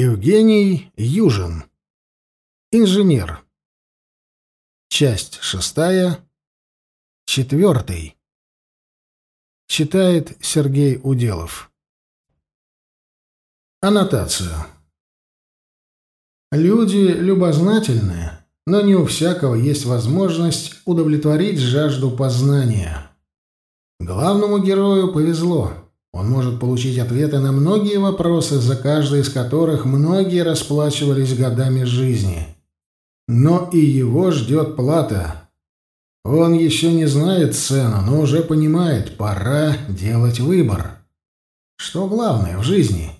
Евгений Южин. Инженер. Часть шестая. Четвертый. Читает Сергей Уделов. Аннотация. Люди любознательные, но не у всякого есть возможность удовлетворить жажду познания. Главному герою повезло. Он может получить ответы на многие вопросы, за каждый из которых многие расплачивались годами жизни. Но и его ждет плата. Он еще не знает цену, но уже понимает, пора делать выбор. Что главное в жизни?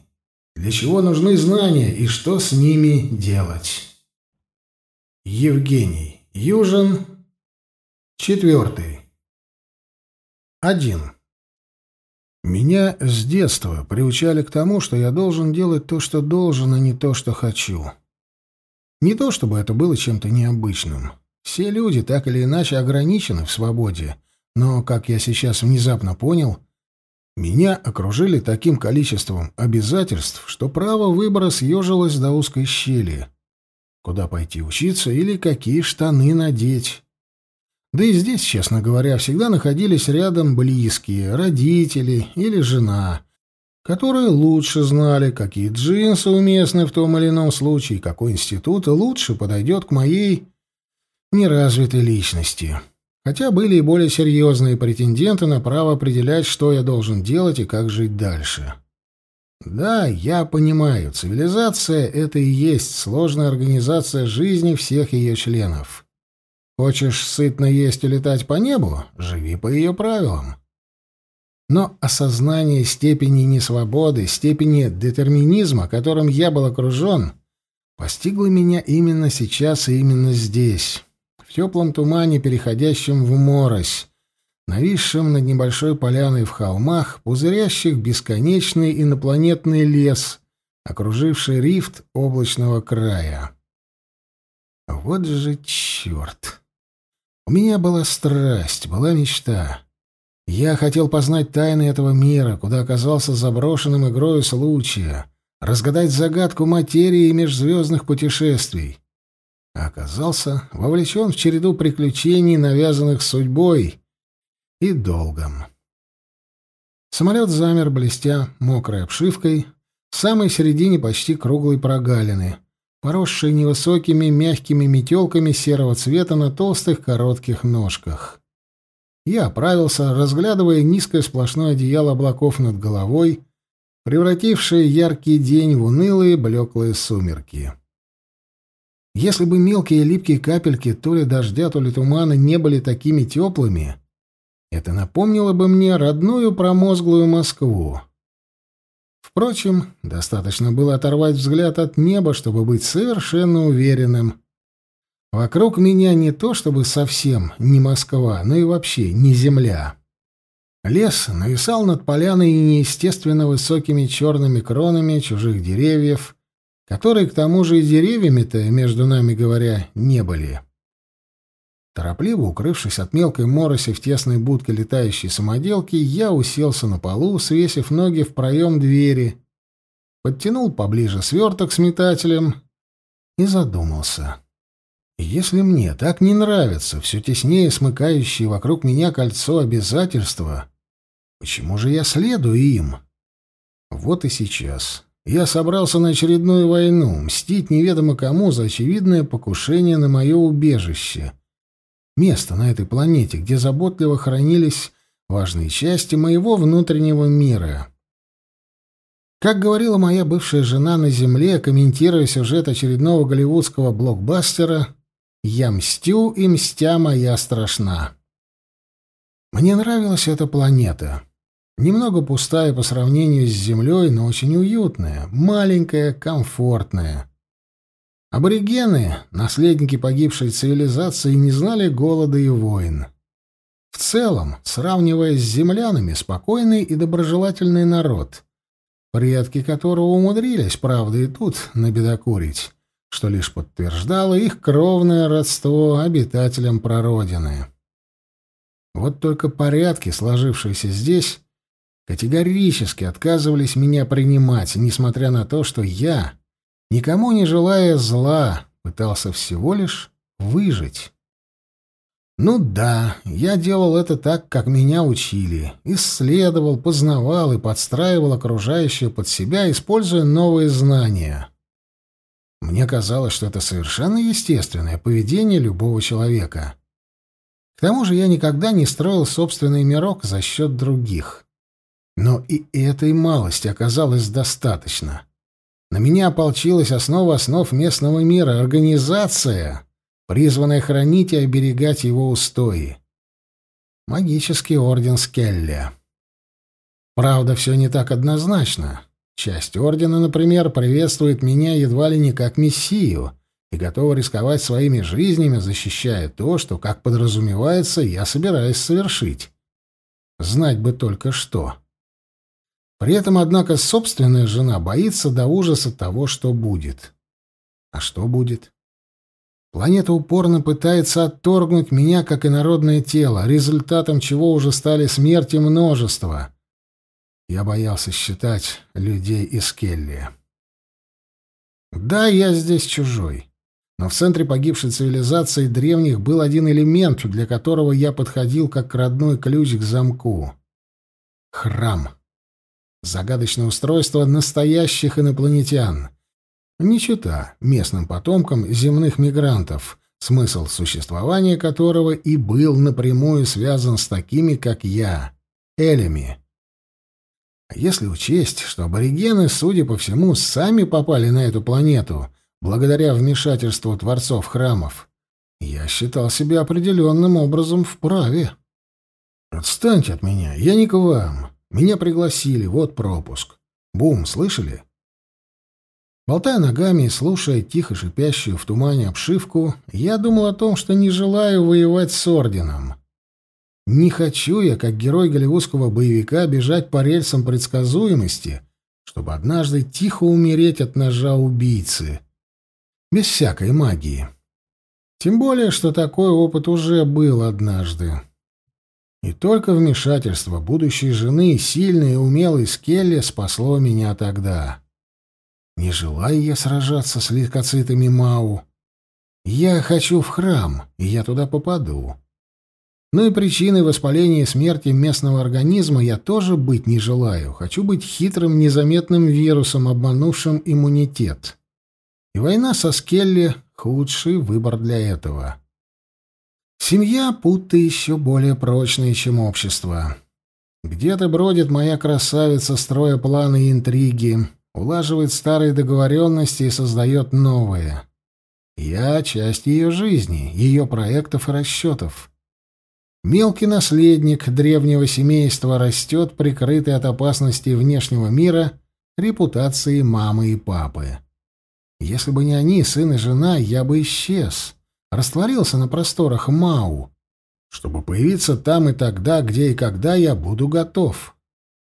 Для чего нужны знания и что с ними делать? Евгений Южин. Четвертый. Один. Меня с детства приучали к тому, что я должен делать то, что должен, а не то, что хочу. Не то, чтобы это было чем-то необычным. Все люди так или иначе ограничены в свободе, но, как я сейчас внезапно понял, меня окружили таким количеством обязательств, что право выбора съежилось до узкой щели. Куда пойти учиться или какие штаны надеть? Да и здесь, честно говоря, всегда находились рядом близкие, родители или жена, которые лучше знали, какие джинсы уместны в том или ином случае, какой институт лучше подойдет к моей неразвитой личности. Хотя были и более серьезные претенденты на право определять, что я должен делать и как жить дальше. Да, я понимаю, цивилизация — это и есть сложная организация жизни всех ее членов. Хочешь сытно есть и летать по небу? Живи по ее правилам. Но осознание степени несвободы, степени детерминизма, которым я был окружен, постигло меня именно сейчас и именно здесь, в теплом тумане, переходящем в морось, нависшем над небольшой поляной в холмах, пузырящих бесконечный инопланетный лес, окруживший рифт облачного края. Вот же черт! У меня была страсть, была мечта. Я хотел познать тайны этого мира, куда оказался заброшенным игрою случая, разгадать загадку материи и межзвездных путешествий. А оказался вовлечен в череду приключений, навязанных судьбой и долгом. Самолет замер, блестя мокрой обшивкой, в самой середине почти круглой прогалины — поросшие невысокими мягкими метелками серого цвета на толстых коротких ножках. Я оправился, разглядывая низкое сплошное одеяло облаков над головой, превратившее яркий день в унылые блеклые сумерки. Если бы мелкие липкие капельки то ли дождя, то ли тумана не были такими теплыми, это напомнило бы мне родную промозглую Москву. Впрочем, достаточно было оторвать взгляд от неба, чтобы быть совершенно уверенным. Вокруг меня не то чтобы совсем не Москва, но и вообще не земля. Лес нависал над поляной неестественно высокими черными кронами чужих деревьев, которые, к тому же, и деревьями-то, между нами говоря, не были. Торопливо укрывшись от мелкой мороси в тесной будке летающей самоделки, я уселся на полу, свесив ноги в проем двери, подтянул поближе сверток с метателем и задумался. Если мне так не нравится все теснее смыкающее вокруг меня кольцо обязательства, почему же я следую им? Вот и сейчас. Я собрался на очередную войну, мстить неведомо кому за очевидное покушение на мое убежище — место на этой планете, где заботливо хранились важные части моего внутреннего мира. Как говорила моя бывшая жена на Земле, комментируя сюжет очередного голливудского блокбастера, «Я мстю, и мстя моя страшна». Мне нравилась эта планета. Немного пустая по сравнению с Землей, но очень уютная, маленькая, комфортная. Аборигены, наследники погибшей цивилизации, не знали голода и войн. В целом, сравнивая с землянами, спокойный и доброжелательный народ, предки которого умудрились, правда, и тут набедокурить, что лишь подтверждало их кровное родство обитателям прародины. Вот только порядки, сложившиеся здесь, категорически отказывались меня принимать, несмотря на то, что я никому не желая зла, пытался всего лишь выжить. Ну да, я делал это так, как меня учили. Исследовал, познавал и подстраивал окружающее под себя, используя новые знания. Мне казалось, что это совершенно естественное поведение любого человека. К тому же я никогда не строил собственный мирок за счет других. Но и этой малости оказалось достаточно. На меня ополчилась основа основ местного мира — организация, призванная хранить и оберегать его устои. Магический орден Скелли. Правда, все не так однозначно. Часть ордена, например, приветствует меня едва ли не как мессию и готова рисковать своими жизнями, защищая то, что, как подразумевается, я собираюсь совершить. Знать бы только что. При этом, однако, собственная жена боится до ужаса того, что будет. А что будет? Планета упорно пытается отторгнуть меня как инородное тело, результатом чего уже стали смерти множества. Я боялся считать людей из Келли. Да, я здесь чужой. Но в центре погибшей цивилизации древних был один элемент, для которого я подходил как родной ключ к замку. Храм. Загадочное устройство настоящих инопланетян. Не чита местным потомкам земных мигрантов, смысл существования которого и был напрямую связан с такими, как я, элями. А если учесть, что аборигены, судя по всему, сами попали на эту планету благодаря вмешательству творцов храмов, я считал себя определенным образом вправе. «Отстаньте от меня, я не к вам. Меня пригласили, вот пропуск. Бум, слышали? Болтая ногами и слушая тихо шипящую в тумане обшивку, я думал о том, что не желаю воевать с орденом. Не хочу я, как герой голливудского боевика, бежать по рельсам предсказуемости, чтобы однажды тихо умереть от ножа убийцы. Без всякой магии. Тем более, что такой опыт уже был однажды. И только вмешательство будущей жены, сильной и умелой Скелли, спасло меня тогда. Не желаю я сражаться с лейкоцитами Мау. Я хочу в храм, и я туда попаду. Но и причиной воспаления и смерти местного организма я тоже быть не желаю. Хочу быть хитрым, незаметным вирусом, обманувшим иммунитет. И война со Скелли — худший выбор для этого. Семья путы еще более прочные, чем общество. Где-то бродит моя красавица, строя планы и интриги, улаживает старые договоренности и создает новые. Я — часть ее жизни, ее проектов и расчетов. Мелкий наследник древнего семейства растет, прикрытый от опасностей внешнего мира, репутацией мамы и папы. Если бы не они, сын и жена, я бы исчез растворился на просторах Мау, чтобы появиться там и тогда, где и когда я буду готов.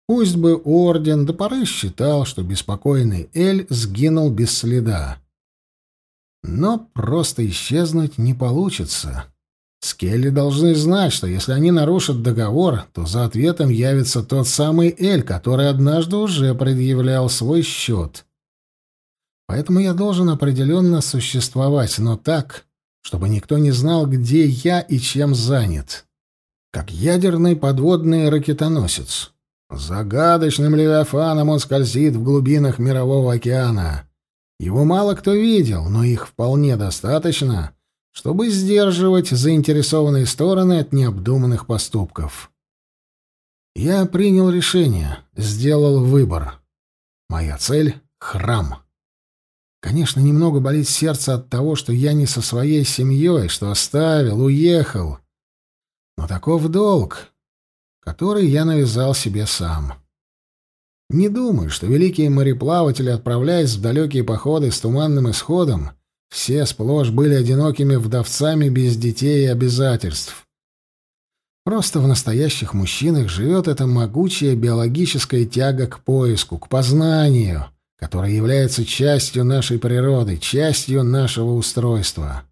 Пусть бы Орден до поры считал, что беспокойный Эль сгинул без следа. Но просто исчезнуть не получится. Скелли должны знать, что если они нарушат договор, то за ответом явится тот самый Эль, который однажды уже предъявлял свой счет. Поэтому я должен определенно существовать, но так, чтобы никто не знал, где я и чем занят. Как ядерный подводный ракетоносец. Загадочным левиафаном он скользит в глубинах мирового океана. Его мало кто видел, но их вполне достаточно, чтобы сдерживать заинтересованные стороны от необдуманных поступков. Я принял решение, сделал выбор. Моя цель — храм. Конечно, немного болит сердце от того, что я не со своей семьей, что оставил, уехал. Но таков долг, который я навязал себе сам. Не думаю, что великие мореплаватели, отправляясь в далекие походы с туманным исходом, все сплошь были одинокими вдовцами без детей и обязательств. Просто в настоящих мужчинах живет эта могучая биологическая тяга к поиску, к познанию — которая является частью нашей природы, частью нашего устройства.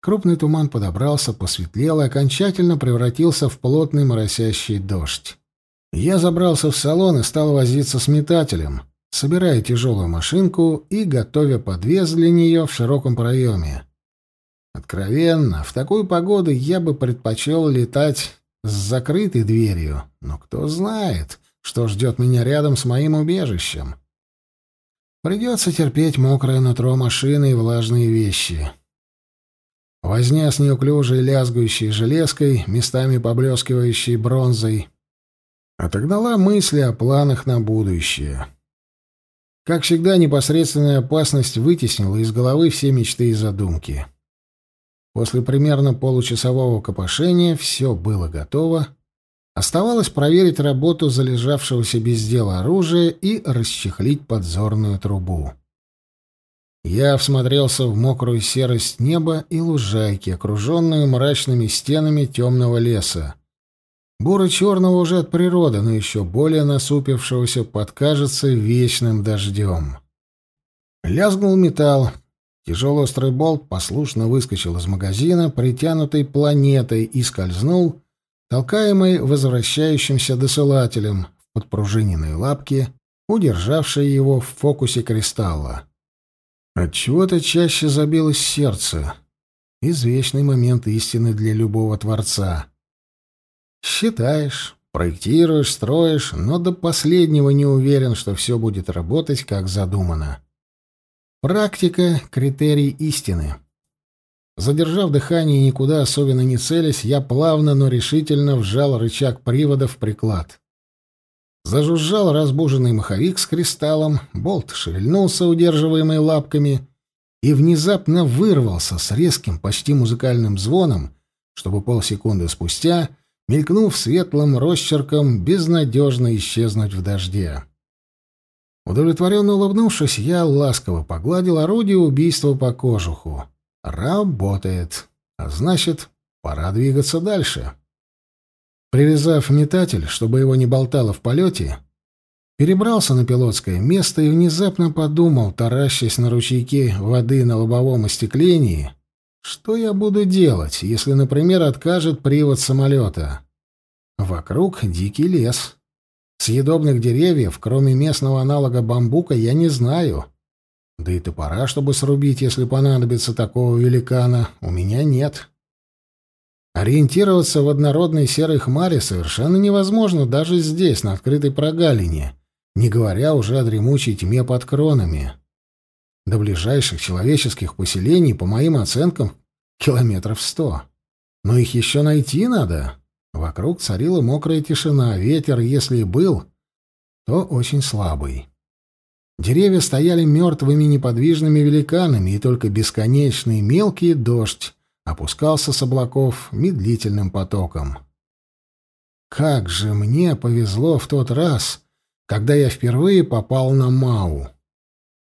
Крупный туман подобрался, посветлел и окончательно превратился в плотный моросящий дождь. Я забрался в салон и стал возиться с метателем. собирая тяжелую машинку и готовя подвес для нее в широком проеме. Откровенно, в такую погоду я бы предпочел летать с закрытой дверью, но кто знает, что ждет меня рядом с моим убежищем. Придется терпеть мокрое нутро машины и влажные вещи. Возня с неуклюжей лязгающей железкой, местами поблескивающей бронзой, отогнала мысли о планах на будущее. Как всегда, непосредственная опасность вытеснила из головы все мечты и задумки. После примерно получасового копошения все было готово. Оставалось проверить работу залежавшегося без дела оружия и расчехлить подзорную трубу. Я всмотрелся в мокрую серость неба и лужайки, окруженную мрачными стенами темного леса. Буро-черного уже от природы, но еще более насупившегося под, кажется, вечным дождем. Лязгнул металл. Тяжелый острый болт послушно выскочил из магазина, притянутой планетой, и скользнул, толкаемый возвращающимся досылателем в подпружиненные лапки, удержавшие его в фокусе кристалла. Отчего-то чаще забилось сердце. Извечный момент истины для любого творца. Считаешь, проектируешь, строишь, но до последнего не уверен, что все будет работать, как задумано. Практика — критерий истины. Задержав дыхание и никуда особенно не целясь, я плавно, но решительно вжал рычаг привода в приклад. Зажужжал разбуженный маховик с кристаллом, болт шевельнулся, удерживаемый лапками, и внезапно вырвался с резким, почти музыкальным звоном, чтобы полсекунды спустя, мелькнув светлым росчерком, безнадежно исчезнуть в дожде. Удовлетворенно улыбнувшись, я ласково погладил орудие убийства по кожуху. Работает. А значит, пора двигаться дальше. Привязав метатель, чтобы его не болтало в полете, перебрался на пилотское место и внезапно подумал, таращась на ручейки воды на лобовом остеклении, что я буду делать, если, например, откажет привод самолета? Вокруг дикий лес. Съедобных деревьев, кроме местного аналога бамбука, я не знаю. Да и топора, чтобы срубить, если понадобится такого великана, у меня нет. Ориентироваться в однородной серой хмаре совершенно невозможно даже здесь, на открытой прогалине, не говоря уже о дремучей тьме под кронами. До ближайших человеческих поселений, по моим оценкам, километров сто. Но их еще найти надо. Вокруг царила мокрая тишина, ветер, если и был, то очень слабый. Деревья стояли мертвыми неподвижными великанами, и только бесконечный мелкий дождь опускался с облаков медлительным потоком. Как же мне повезло в тот раз, когда я впервые попал на Мау.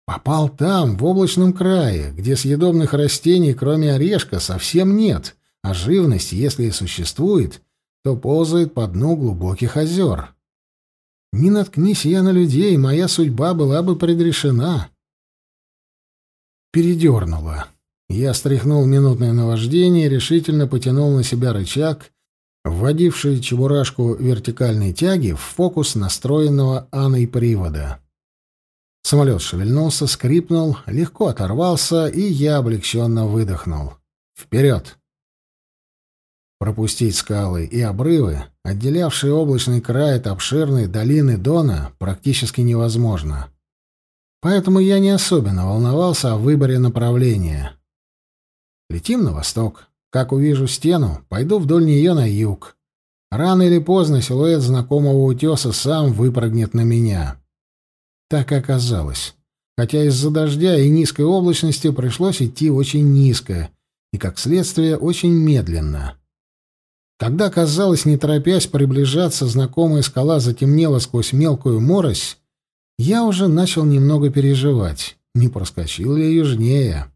Попал там, в облачном крае, где съедобных растений, кроме орешка, совсем нет, а живность, если и существует, то ползает по дну глубоких озер. Не наткнись я на людей, моя судьба была бы предрешена. Передернула. Я стряхнул минутное наваждение и решительно потянул на себя рычаг, вводивший чебурашку вертикальной тяги в фокус настроенного Анной привода. Самолет шевельнулся, скрипнул, легко оторвался, и я облегченно выдохнул. «Вперед!» Пропустить скалы и обрывы, отделявшие облачный край от обширной долины Дона, практически невозможно. Поэтому я не особенно волновался о выборе направления. Летим на восток. Как увижу стену, пойду вдоль нее на юг. Рано или поздно силуэт знакомого утеса сам выпрыгнет на меня. Так и оказалось. Хотя из-за дождя и низкой облачности пришлось идти очень низко и, как следствие, очень медленно. Когда, казалось, не торопясь приближаться, знакомая скала затемнела сквозь мелкую морось, я уже начал немного переживать, не проскочил ли южнее.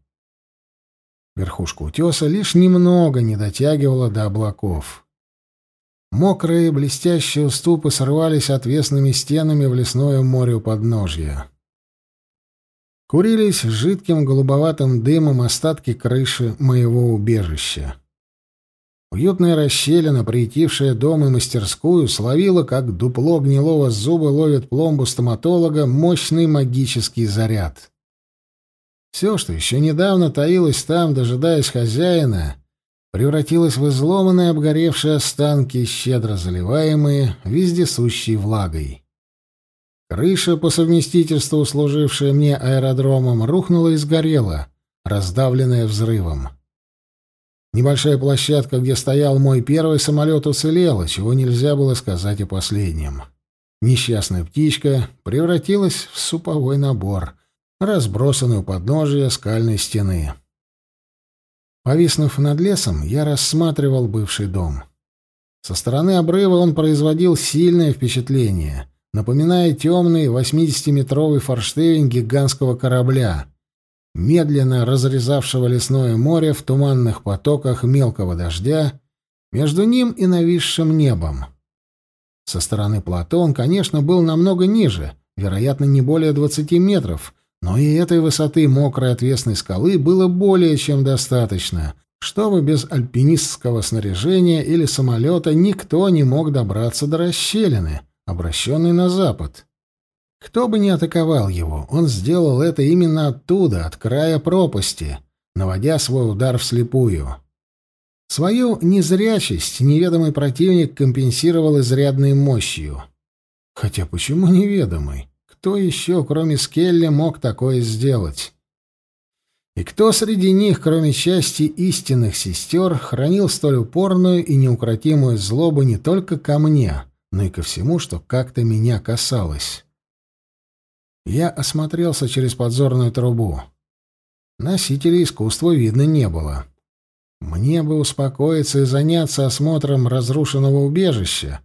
Верхушка утеса лишь немного не дотягивала до облаков. Мокрые блестящие уступы срывались отвесными стенами в лесное море у подножья. Курились жидким голубоватым дымом остатки крыши моего убежища. Уютная расщелина, приютившая дом и мастерскую, словила, как дупло гнилого зуба ловит пломбу стоматолога, мощный магический заряд. Все, что еще недавно таилось там, дожидаясь хозяина, превратилось в изломанные обгоревшие останки, щедро заливаемые вездесущей влагой. Крыша, по совместительству служившая мне аэродромом, рухнула и сгорела, раздавленная взрывом. Небольшая площадка, где стоял мой первый самолет, уцелела, чего нельзя было сказать о последнем. Несчастная птичка превратилась в суповой набор, разбросанный у подножия скальной стены. Повиснув над лесом, я рассматривал бывший дом. Со стороны обрыва он производил сильное впечатление, напоминая темный 80-метровый форштевень гигантского корабля — медленно разрезавшего лесное море в туманных потоках мелкого дождя между ним и нависшим небом. Со стороны плато он, конечно, был намного ниже, вероятно, не более 20 метров, но и этой высоты мокрой отвесной скалы было более чем достаточно, чтобы без альпинистского снаряжения или самолета никто не мог добраться до расщелины, обращенной на запад. Кто бы ни атаковал его, он сделал это именно оттуда, от края пропасти, наводя свой удар вслепую. Свою незрячесть неведомый противник компенсировал изрядной мощью. Хотя почему неведомый? Кто еще, кроме Скелли, мог такое сделать? И кто среди них, кроме части истинных сестер, хранил столь упорную и неукротимую злобу не только ко мне, но и ко всему, что как-то меня касалось? Я осмотрелся через подзорную трубу. Носителей искусства видно не было. Мне бы успокоиться и заняться осмотром разрушенного убежища,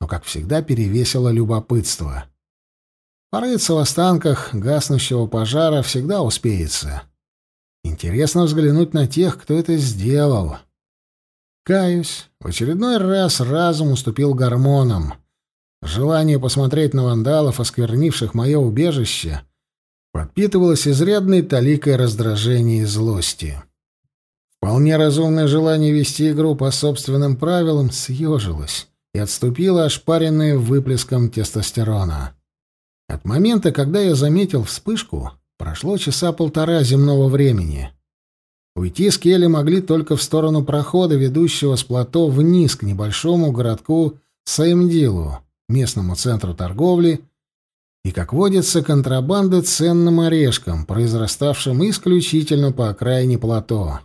но, как всегда, перевесило любопытство. Порыться в останках гаснущего пожара всегда успеется. Интересно взглянуть на тех, кто это сделал. Каюсь, в очередной раз разум уступил гормонам — Желание посмотреть на вандалов, осквернивших мое убежище, подпитывалось изрядной таликой раздражения и злости. Вполне разумное желание вести игру по собственным правилам съежилось и отступило, ошпаренное выплеском тестостерона. От момента, когда я заметил вспышку, прошло часа полтора земного времени. Уйти с Келли могли только в сторону прохода, ведущего с плато вниз к небольшому городку Саимдилу местному центру торговли и, как водится, контрабанды ценным орешком, произраставшим исключительно по окраине плато.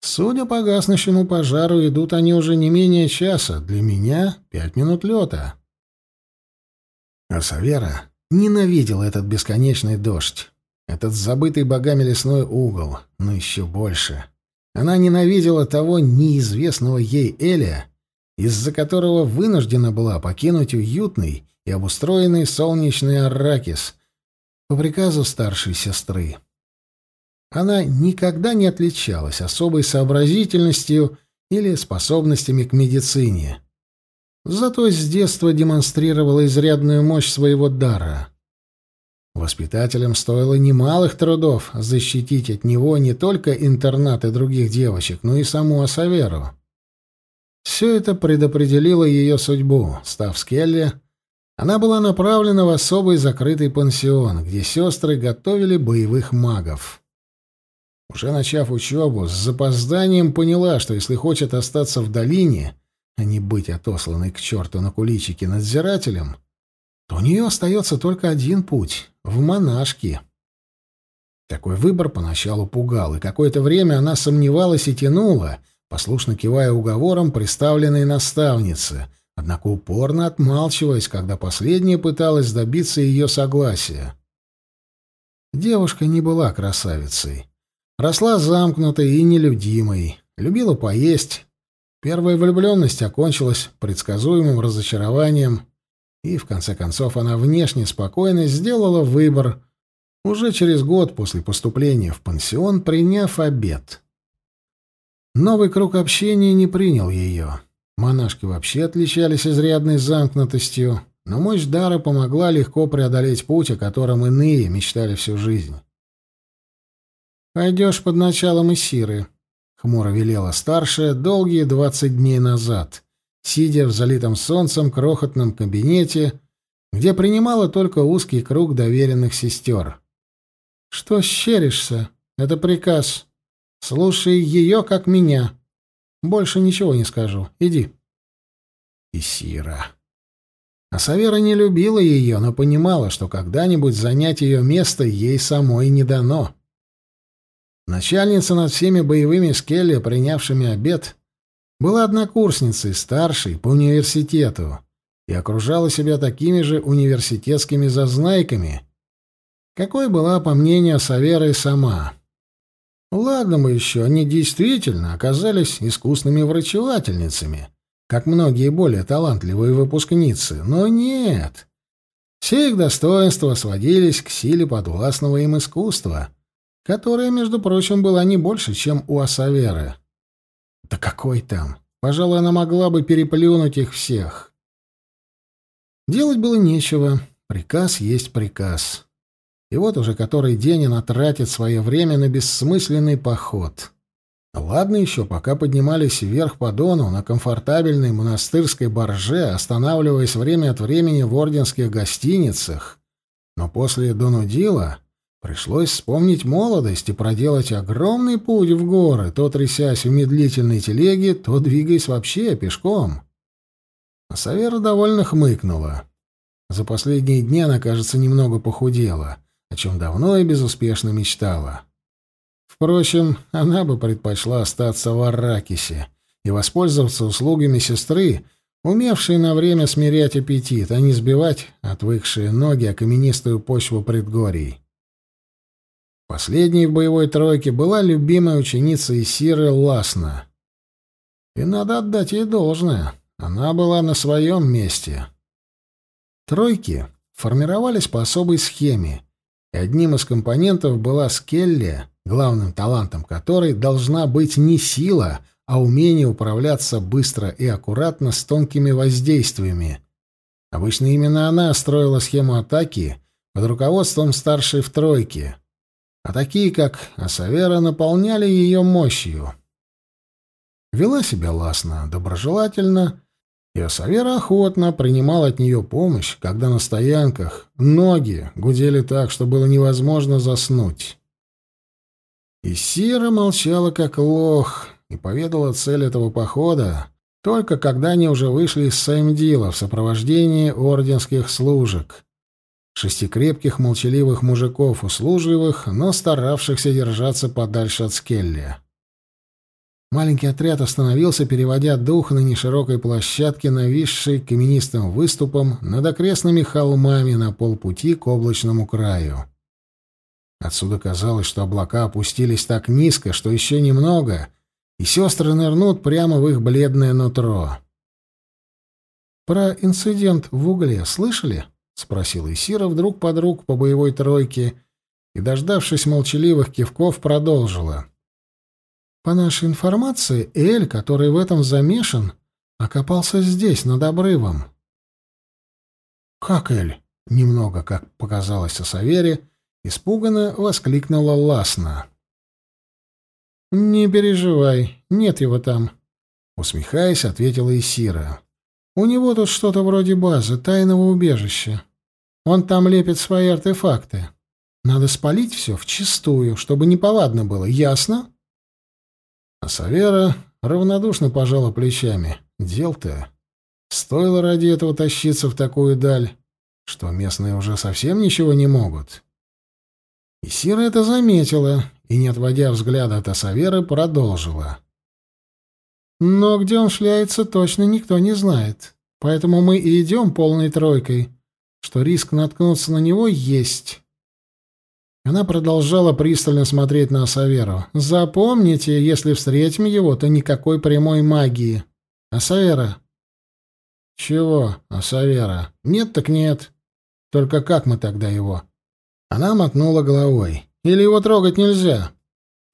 Судя по гаснущему пожару, идут они уже не менее часа, для меня — пять минут лета. А Савера ненавидел этот бесконечный дождь, этот забытый богами лесной угол, но еще больше. Она ненавидела того неизвестного ей Эля, из-за которого вынуждена была покинуть уютный и обустроенный солнечный Арракис по приказу старшей сестры. Она никогда не отличалась особой сообразительностью или способностями к медицине. Зато с детства демонстрировала изрядную мощь своего дара. Воспитателям стоило немалых трудов защитить от него не только интернаты других девочек, но и саму Асаверу. Все это предопределило ее судьбу. Став Скелли, она была направлена в особый закрытый пансион, где сестры готовили боевых магов. Уже начав учебу, с запозданием поняла, что если хочет остаться в долине, а не быть отосланной к черту на куличике надзирателем, то у нее остается только один путь — в монашки. Такой выбор поначалу пугал, и какое-то время она сомневалась и тянула — послушно кивая уговором представленной наставнице, однако упорно отмалчиваясь, когда последняя пыталась добиться ее согласия. Девушка не была красавицей. Росла замкнутой и нелюдимой, любила поесть. Первая влюбленность окончилась предсказуемым разочарованием, и, в конце концов, она внешне спокойно сделала выбор, уже через год после поступления в пансион, приняв обед — Новый круг общения не принял ее. Монашки вообще отличались изрядной замкнутостью, но мощь дара помогла легко преодолеть путь, о котором иные мечтали всю жизнь. «Пойдешь под началом Исиры», — хмуро велела старшая долгие двадцать дней назад, сидя в залитом солнцем крохотном кабинете, где принимала только узкий круг доверенных сестер. «Что щеришься? Это приказ. Слушай ее, как меня. Больше ничего не скажу. Иди». И Сира. А Савера не любила ее, но понимала, что когда-нибудь занять ее место ей самой не дано. Начальница над всеми боевыми скелли, принявшими обед, была однокурсницей, старшей по университету, и окружала себя такими же университетскими зазнайками, какой была, по мнению Саверы, сама. Ладно бы еще, они действительно оказались искусными врачевательницами, как многие более талантливые выпускницы, но нет. Все их достоинства сводились к силе подвластного им искусства — которая, между прочим, была не больше, чем у Асаверы. Да какой там? Пожалуй, она могла бы переплюнуть их всех. Делать было нечего. Приказ есть приказ. И вот уже который день она тратит свое время на бессмысленный поход. Ладно еще, пока поднимались вверх по Дону на комфортабельной монастырской барже, останавливаясь время от времени в орденских гостиницах. Но после Донудила Пришлось вспомнить молодость и проделать огромный путь в горы, то трясясь в медлительной телеге, то двигаясь вообще пешком. А Савера довольно хмыкнула. За последние дни она, кажется, немного похудела, о чем давно и безуспешно мечтала. Впрочем, она бы предпочла остаться в Арракисе и воспользоваться услугами сестры, умевшей на время смирять аппетит, а не сбивать отвыкшие ноги о каменистую почву предгорий. Последней в боевой тройке была любимая ученица Исиры Ласна. И надо отдать ей должное. Она была на своем месте. Тройки формировались по особой схеме, и одним из компонентов была скелли, главным талантом которой должна быть не сила, а умение управляться быстро и аккуратно с тонкими воздействиями. Обычно именно она строила схему атаки под руководством старшей в тройке — а такие, как Асавера, наполняли ее мощью. Вела себя ласно, доброжелательно, и Асавера охотно принимал от нее помощь, когда на стоянках ноги гудели так, что было невозможно заснуть. И Сира молчала как лох и поведала цель этого похода, только когда они уже вышли из Саймдила в сопровождении орденских служек, шести крепких молчаливых мужиков, услужливых, но старавшихся держаться подальше от Скелли. Маленький отряд остановился, переводя дух на неширокой площадке, нависшей каменистым выступом над окрестными холмами на полпути к облачному краю. Отсюда казалось, что облака опустились так низко, что еще немного, и сестры нырнут прямо в их бледное нутро. «Про инцидент в угле слышали?» — спросила Исира вдруг подруг по боевой тройке и, дождавшись молчаливых кивков, продолжила. «По нашей информации, Эль, который в этом замешан, окопался здесь, над обрывом». «Как Эль?» — немного, как показалось о Савере, испуганно воскликнула Ласна. «Не переживай, нет его там», — усмехаясь, ответила Исира. У него тут что-то вроде базы, тайного убежища. Он там лепит свои артефакты. Надо спалить все вчистую, чтобы неповадно было, ясно?» А Савера равнодушно пожала плечами. «Дел-то. Стоило ради этого тащиться в такую даль, что местные уже совсем ничего не могут». И Сира это заметила и, не отводя взгляда от Асаверы, продолжила. Но где он шляется, точно никто не знает. Поэтому мы и идем полной тройкой, что риск наткнуться на него есть. Она продолжала пристально смотреть на Асаверу. «Запомните, если встретим его, то никакой прямой магии. Асавера?» «Чего, Асавера? Нет так нет. Только как мы тогда его?» Она мотнула головой. «Или его трогать нельзя?»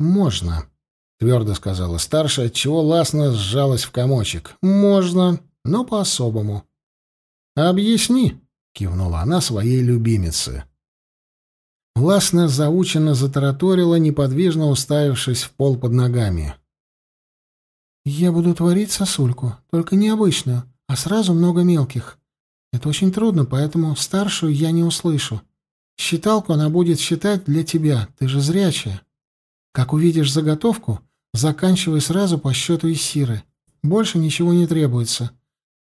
«Можно», — твердо сказала старшая, отчего ласно сжалась в комочек. «Можно, но по-особому». «Объясни», — кивнула она своей любимице. Ласно заученно затараторила, неподвижно уставившись в пол под ногами. «Я буду творить сосульку, только не обычную, а сразу много мелких. Это очень трудно, поэтому старшую я не услышу. Считалку она будет считать для тебя, ты же зрячая. Как увидишь заготовку, заканчивай сразу по счету Исиры. Больше ничего не требуется.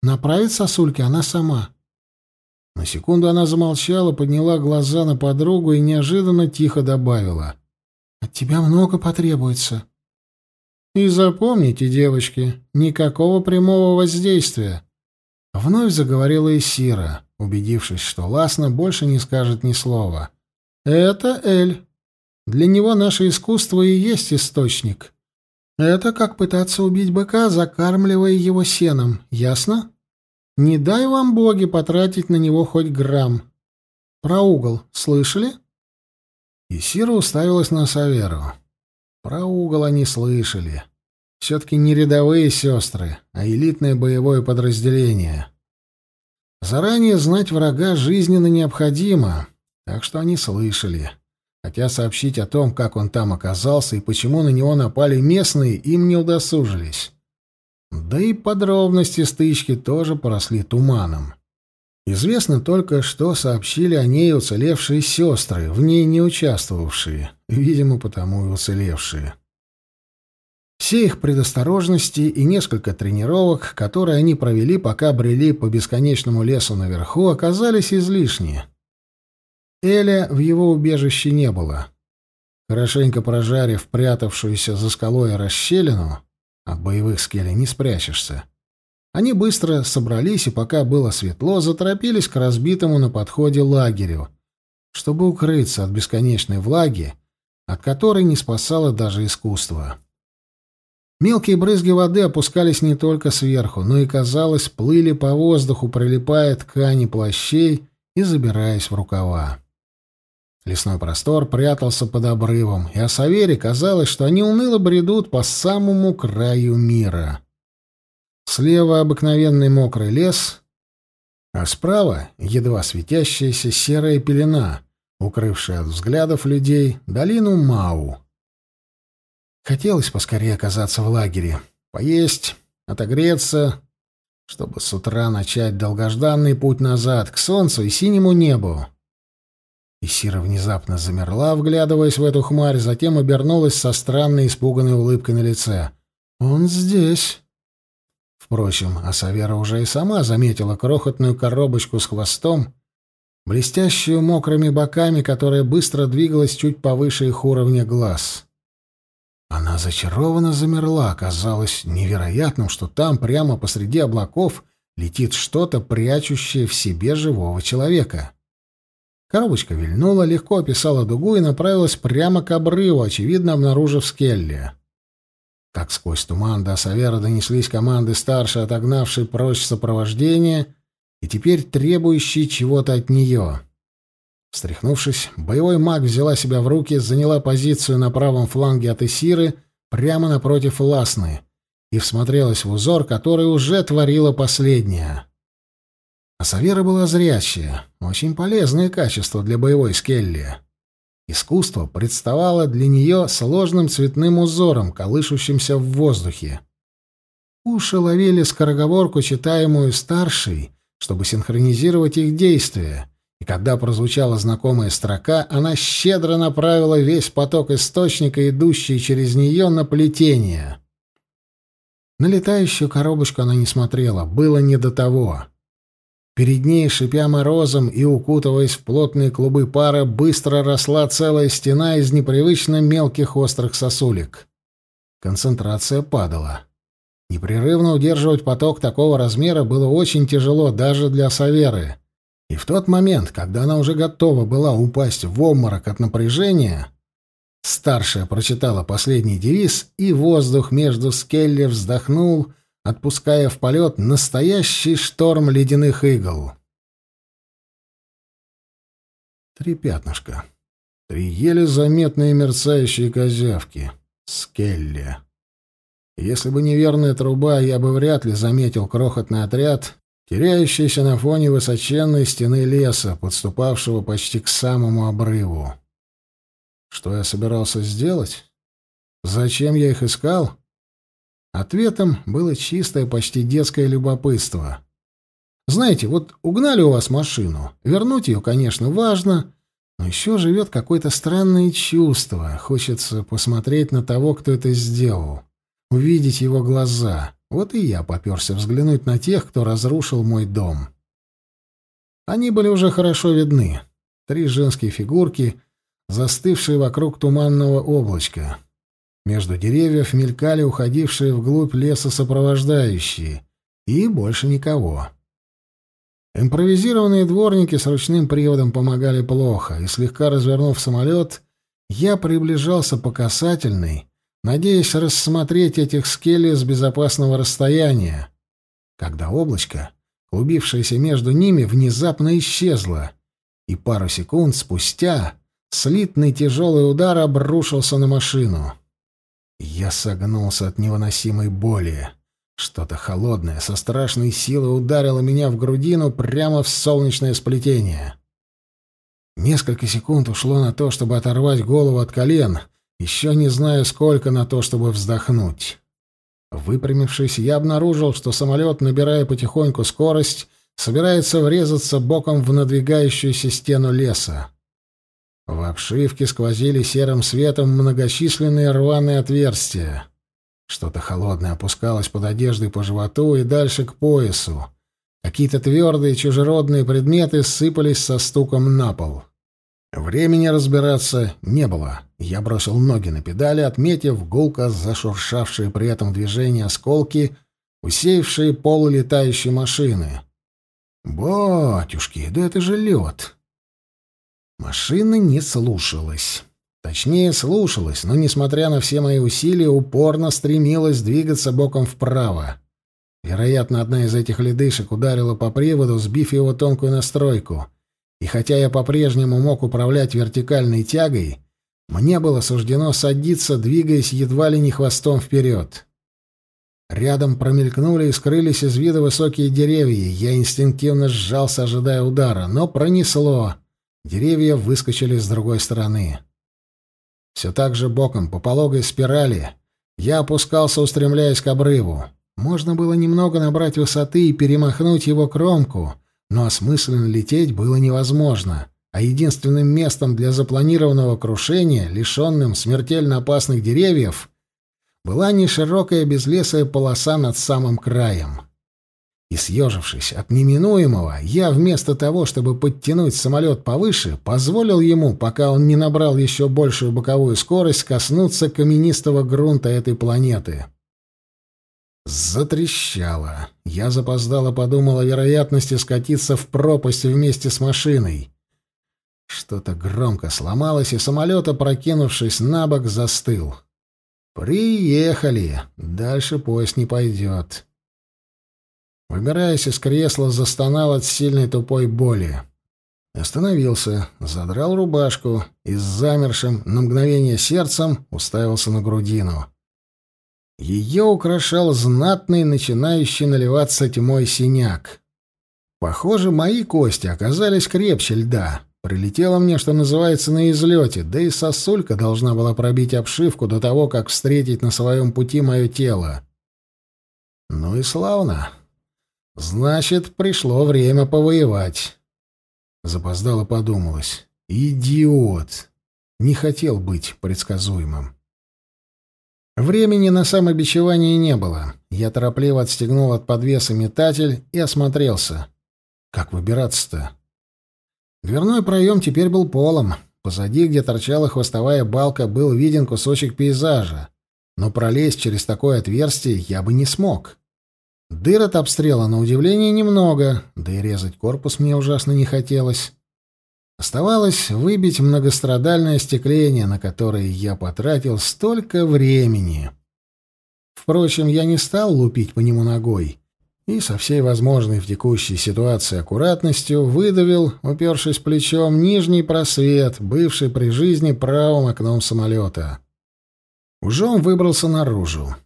Направить сосульки она сама». На секунду она замолчала, подняла глаза на подругу и неожиданно тихо добавила. «От тебя много потребуется». И запомните, девочки, никакого прямого воздействия. Вновь заговорила Исира, убедившись, что Ласна больше не скажет ни слова. Это Эль. Для него наше искусство и есть источник. Это как пытаться убить быка, закармливая его сеном, ясно? Не дай вам боги потратить на него хоть грамм. Про угол слышали? Исира уставилась на Саверу. Про угол они слышали. Все-таки не рядовые сестры, а элитное боевое подразделение. Заранее знать врага жизненно необходимо, так что они слышали. Хотя сообщить о том, как он там оказался и почему на него напали местные, им не удосужились. Да и подробности стычки тоже поросли туманом. Известно только, что сообщили о ней уцелевшие сестры, в ней не участвовавшие, видимо, потому и уцелевшие. Все их предосторожности и несколько тренировок, которые они провели, пока брели по бесконечному лесу наверху, оказались излишни. Эля в его убежище не было. Хорошенько прожарив прятавшуюся за скалой расщелину, от боевых скелей не спрячешься, они быстро собрались и, пока было светло, заторопились к разбитому на подходе лагерю, чтобы укрыться от бесконечной влаги, от которой не спасало даже искусство. Мелкие брызги воды опускались не только сверху, но и, казалось, плыли по воздуху, прилипая ткани плащей и забираясь в рукава. Лесной простор прятался под обрывом, и Асавере казалось, что они уныло бредут по самому краю мира. Слева обыкновенный мокрый лес, а справа едва светящаяся серая пелена, укрывшая от взглядов людей долину Мау. Хотелось поскорее оказаться в лагере, поесть, отогреться, чтобы с утра начать долгожданный путь назад, к солнцу и синему небу. И Сира внезапно замерла, вглядываясь в эту хмарь, затем обернулась со странной испуганной улыбкой на лице. «Он здесь!» Впрочем, Асавера уже и сама заметила крохотную коробочку с хвостом, блестящую мокрыми боками, которая быстро двигалась чуть повыше их уровня глаз. Она зачарованно замерла. Казалось невероятным, что там, прямо посреди облаков, летит что-то, прячущее в себе живого человека. Коробочка вильнула, легко описала дугу и направилась прямо к обрыву, очевидно обнаружив Скелли. Как сквозь туман до Савера донеслись команды старшей, отогнавшей прочь сопровождение и теперь требующие чего-то от нее. Встряхнувшись, боевой маг взяла себя в руки, заняла позицию на правом фланге от Исиры, прямо напротив Ласны, и всмотрелась в узор, который уже творила последняя. А Савера была зрячая, очень полезное качество для боевой скелли. Искусство представало для нее сложным цветным узором, колышущимся в воздухе. Уши ловили скороговорку, читаемую старшей, чтобы синхронизировать их действия, и когда прозвучала знакомая строка, она щедро направила весь поток источника, идущий через нее, на плетение. На летающую коробочку она не смотрела, было не до того. Перед ней, шипя морозом и укутываясь в плотные клубы пара, быстро росла целая стена из непривычно мелких острых сосулек. Концентрация падала. Непрерывно удерживать поток такого размера было очень тяжело даже для Саверы — и в тот момент, когда она уже готова была упасть в обморок от напряжения, старшая прочитала последний девиз, и воздух между скелли вздохнул, отпуская в полет настоящий шторм ледяных игл. Три пятнышка. Три еле заметные мерцающие козявки. Скелли. Если бы неверная труба, я бы вряд ли заметил крохотный отряд, теряющийся на фоне высоченной стены леса, подступавшего почти к самому обрыву. Что я собирался сделать? Зачем я их искал? Ответом было чистое, почти детское любопытство. Знаете, вот угнали у вас машину. Вернуть ее, конечно, важно, но еще живет какое-то странное чувство. Хочется посмотреть на того, кто это сделал. Увидеть его глаза. Вот и я поперся взглянуть на тех, кто разрушил мой дом. Они были уже хорошо видны. Три женские фигурки, застывшие вокруг туманного облачка. Между деревьев мелькали уходившие вглубь леса сопровождающие. И больше никого. Импровизированные дворники с ручным приводом помогали плохо, и слегка развернув самолет, я приближался по касательной, надеясь рассмотреть этих скелли с безопасного расстояния, когда облачко, клубившееся между ними, внезапно исчезло, и пару секунд спустя слитный тяжелый удар обрушился на машину. Я согнулся от невыносимой боли. Что-то холодное со страшной силой ударило меня в грудину прямо в солнечное сплетение. Несколько секунд ушло на то, чтобы оторвать голову от колен, еще не знаю сколько на то, чтобы вздохнуть. Выпрямившись, я обнаружил, что самолет, набирая потихоньку скорость, собирается врезаться боком в надвигающуюся стену леса. В обшивке сквозили серым светом многочисленные рваные отверстия. Что-то холодное опускалось под одеждой по животу и дальше к поясу. Какие-то твердые чужеродные предметы сыпались со стуком на пол. Времени разбираться не было. Я бросил ноги на педали, отметив гулко зашуршавшие при этом движения осколки, усеявшие пол летающей машины. «Батюшки, да это же лед!» Машина не слушалась. Точнее, слушалась, но, несмотря на все мои усилия, упорно стремилась двигаться боком вправо. Вероятно, одна из этих ледышек ударила по приводу, сбив его тонкую настройку. И хотя я по-прежнему мог управлять вертикальной тягой, мне было суждено садиться, двигаясь едва ли не хвостом вперед. Рядом промелькнули и скрылись из вида высокие деревья. Я инстинктивно сжался, ожидая удара, но пронесло. Деревья выскочили с другой стороны. Все так же боком, по пологой спирали, я опускался, устремляясь к обрыву. Можно было немного набрать высоты и перемахнуть его кромку, но осмысленно лететь было невозможно, а единственным местом для запланированного крушения, лишенным смертельно опасных деревьев, была неширокая безлесая полоса над самым краем. И съежившись от неминуемого, я вместо того, чтобы подтянуть самолет повыше, позволил ему, пока он не набрал еще большую боковую скорость, коснуться каменистого грунта этой планеты. Затрещало. Я запоздало подумал о вероятности скатиться в пропасть вместе с машиной. Что-то громко сломалось, и самолет, опрокинувшись на бок, застыл. «Приехали. Дальше поезд не пойдет». Выбираясь из кресла, застонал от сильной тупой боли. Остановился, задрал рубашку и с замершим на мгновение сердцем уставился на грудину. Ее украшал знатный, начинающий наливаться тьмой синяк. Похоже, мои кости оказались крепче льда. Прилетело мне, что называется, на излете, да и сосулька должна была пробить обшивку до того, как встретить на своем пути мое тело. Ну и славно. Значит, пришло время повоевать. Запоздало подумалось. Идиот. Не хотел быть предсказуемым. Времени на самобичевание не было. Я торопливо отстегнул от подвеса метатель и осмотрелся. Как выбираться-то? Дверной проем теперь был полом. Позади, где торчала хвостовая балка, был виден кусочек пейзажа. Но пролезть через такое отверстие я бы не смог. Дыр от обстрела, на удивление, немного, да и резать корпус мне ужасно не хотелось. Оставалось выбить многострадальное остекление, на которое я потратил столько времени. Впрочем, я не стал лупить по нему ногой и со всей возможной в текущей ситуации аккуратностью выдавил, упершись плечом, нижний просвет, бывший при жизни правым окном самолета. Уже он выбрался наружу.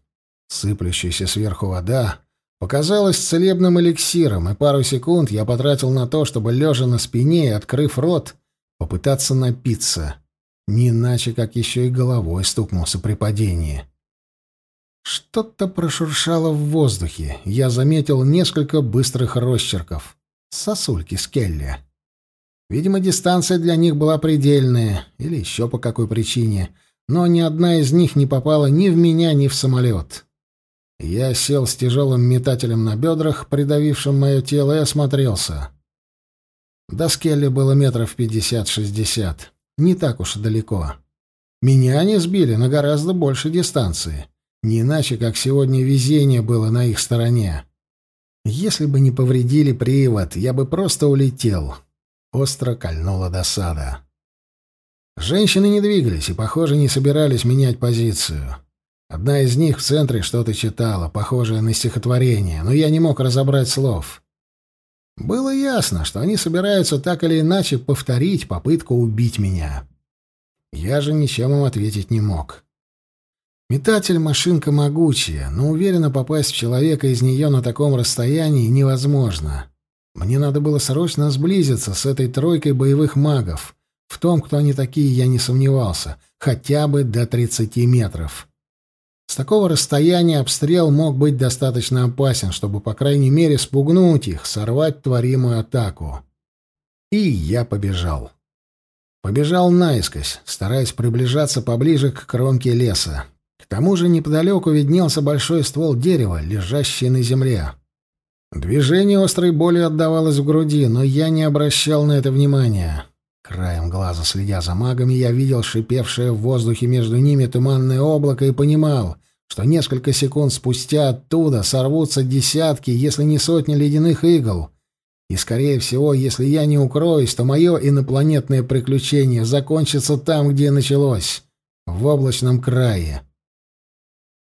Сыплющаяся сверху вода показалась целебным эликсиром, и пару секунд я потратил на то, чтобы, лежа на спине и открыв рот, попытаться напиться. Не иначе, как еще и головой стукнулся при падении. Что-то прошуршало в воздухе. Я заметил несколько быстрых росчерков. Сосульки Скелли. Видимо, дистанция для них была предельная, или еще по какой причине, но ни одна из них не попала ни в меня, ни в самолет. Я сел с тяжелым метателем на бедрах, придавившим мое тело, и осмотрелся. До Скелли было метров пятьдесят-шестьдесят. Не так уж и далеко. Меня они сбили на гораздо больше дистанции. Не иначе, как сегодня везение было на их стороне. Если бы не повредили привод, я бы просто улетел. Остро кольнула досада. Женщины не двигались и, похоже, не собирались менять позицию. Одна из них в центре что-то читала, похожее на стихотворение, но я не мог разобрать слов. Было ясно, что они собираются так или иначе повторить попытку убить меня. Я же ничем им ответить не мог. Метатель — машинка могучая, но уверенно попасть в человека из нее на таком расстоянии невозможно. Мне надо было срочно сблизиться с этой тройкой боевых магов. В том, кто они такие, я не сомневался. Хотя бы до 30 метров. С такого расстояния обстрел мог быть достаточно опасен, чтобы, по крайней мере, спугнуть их, сорвать творимую атаку. И я побежал. Побежал наискось, стараясь приближаться поближе к кромке леса. К тому же неподалеку виднелся большой ствол дерева, лежащий на земле. Движение острой боли отдавалось в груди, но я не обращал на это внимания. Краем глаза, следя за магами, я видел шипевшее в воздухе между ними туманное облако и понимал, что несколько секунд спустя оттуда сорвутся десятки, если не сотни ледяных игл. И, скорее всего, если я не укроюсь, то мое инопланетное приключение закончится там, где началось, в облачном крае.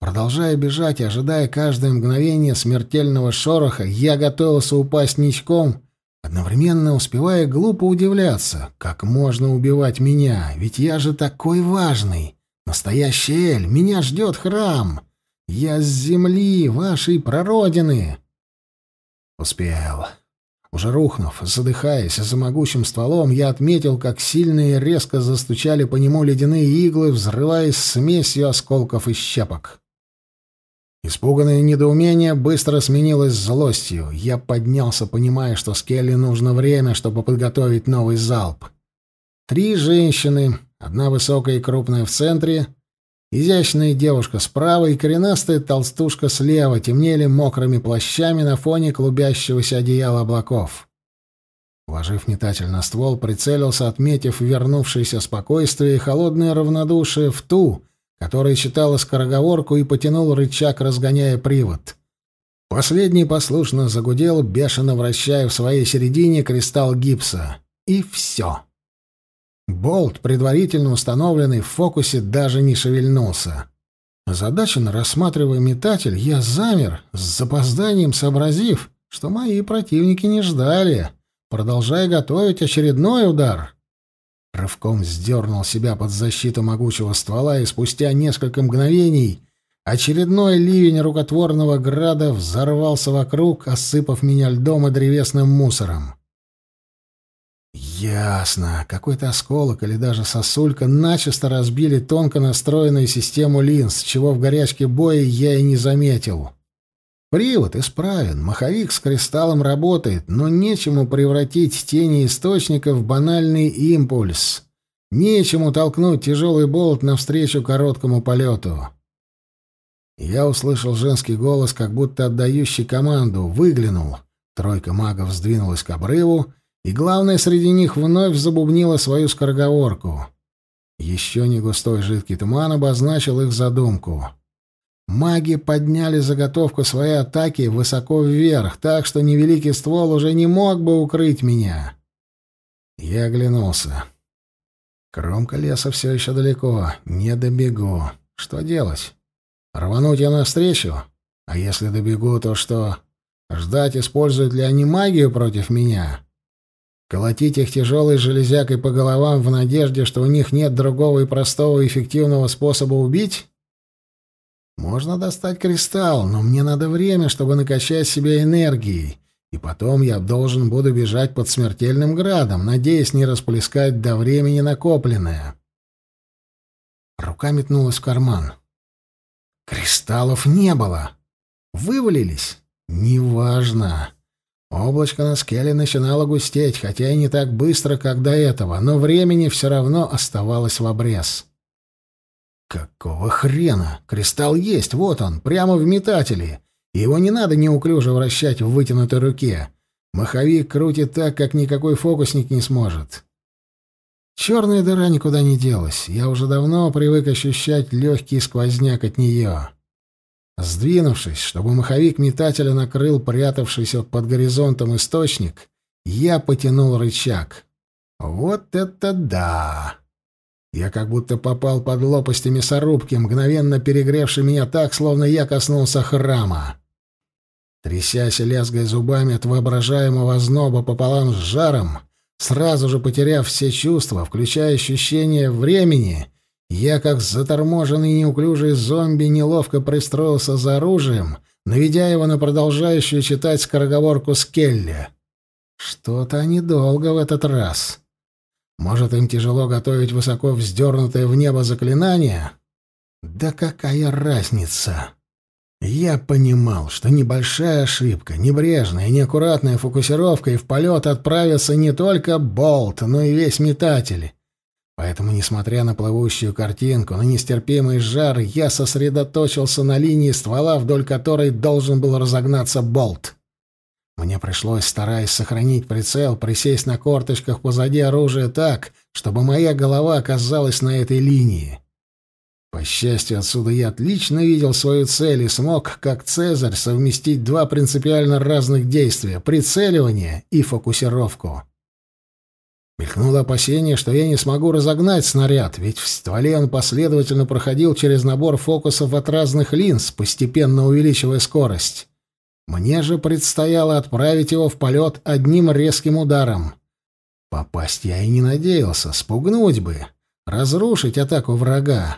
Продолжая бежать и ожидая каждое мгновение смертельного шороха, я готовился упасть ничком, одновременно успевая глупо удивляться, как можно убивать меня, ведь я же такой важный. Настоящий Эль, меня ждет храм. Я с земли, вашей прародины. Успел. Уже рухнув, задыхаясь за могучим стволом, я отметил, как сильно и резко застучали по нему ледяные иглы, взрываясь смесью осколков и щепок. Испуганное недоумение быстро сменилось злостью. Я поднялся, понимая, что Скелли нужно время, чтобы подготовить новый залп. Три женщины, одна высокая и крупная в центре, изящная девушка справа и коренастая толстушка слева темнели мокрыми плащами на фоне клубящегося одеяла облаков. Вложив метатель на ствол, прицелился, отметив вернувшееся спокойствие и холодное равнодушие в ту, который читал скороговорку и потянул рычаг, разгоняя привод. Последний послушно загудел, бешено вращая в своей середине кристалл гипса. И все. Болт, предварительно установленный в фокусе, даже не шевельнулся. Озадаченно рассматривая метатель, я замер, с запозданием сообразив, что мои противники не ждали, продолжая готовить очередной удар — Рывком сдернул себя под защиту могучего ствола, и спустя несколько мгновений очередной ливень рукотворного града взорвался вокруг, осыпав меня льдом и древесным мусором. Ясно. Какой-то осколок или даже сосулька начисто разбили тонко настроенную систему линз, чего в горячке боя я и не заметил. Привод исправен, маховик с кристаллом работает, но нечему превратить тени источника в банальный импульс. Нечему толкнуть тяжелый болт навстречу короткому полету. Я услышал женский голос, как будто отдающий команду, выглянул. Тройка магов сдвинулась к обрыву, и главное среди них вновь забубнила свою скороговорку. Еще не густой жидкий туман обозначил их задумку. Маги подняли заготовку своей атаки высоко вверх, так что невеликий ствол уже не мог бы укрыть меня. Я оглянулся. Кромка леса все еще далеко, не добегу. Что делать? Рвануть я навстречу? А если добегу, то что? Ждать, используют ли они магию против меня? Колотить их тяжелой железякой по головам в надежде, что у них нет другого и простого эффективного способа убить? Можно достать кристалл, но мне надо время, чтобы накачать себя энергией. И потом я должен буду бежать под смертельным градом, надеясь не расплескать до времени накопленное. Рука метнулась в карман. Кристаллов не было. Вывалились? Неважно. Облачко на скеле начинало густеть, хотя и не так быстро, как до этого, но времени все равно оставалось в обрез. Какого хрена? Кристалл есть, вот он, прямо в метателе. Его не надо неуклюже вращать в вытянутой руке. Маховик крутит так, как никакой фокусник не сможет. Черная дыра никуда не делась. Я уже давно привык ощущать легкий сквозняк от нее. Сдвинувшись, чтобы маховик метателя накрыл прятавшийся под горизонтом источник, я потянул рычаг. Вот это да! Я как будто попал под лопасти мясорубки, мгновенно перегревший меня так, словно я коснулся храма. Трясясь и лязгая зубами от воображаемого озноба пополам с жаром, сразу же потеряв все чувства, включая ощущение времени, я, как заторможенный неуклюжий зомби, неловко пристроился за оружием, наведя его на продолжающую читать скороговорку Скелли. Что-то они долго в этот раз. Может, им тяжело готовить высоко вздернутое в небо заклинание? Да какая разница? Я понимал, что небольшая ошибка, небрежная и неаккуратная фокусировка и в полет отправится не только болт, но и весь метатель. Поэтому, несмотря на плывущую картинку, на нестерпимый жар, я сосредоточился на линии ствола, вдоль которой должен был разогнаться болт. Мне пришлось, стараясь сохранить прицел, присесть на корточках позади оружия так, чтобы моя голова оказалась на этой линии. По счастью, отсюда я отлично видел свою цель и смог, как Цезарь, совместить два принципиально разных действия — прицеливание и фокусировку. Мелькнуло опасение, что я не смогу разогнать снаряд, ведь в стволе он последовательно проходил через набор фокусов от разных линз, постепенно увеличивая скорость. Мне же предстояло отправить его в полет одним резким ударом. Попасть я и не надеялся, спугнуть бы, разрушить атаку врага.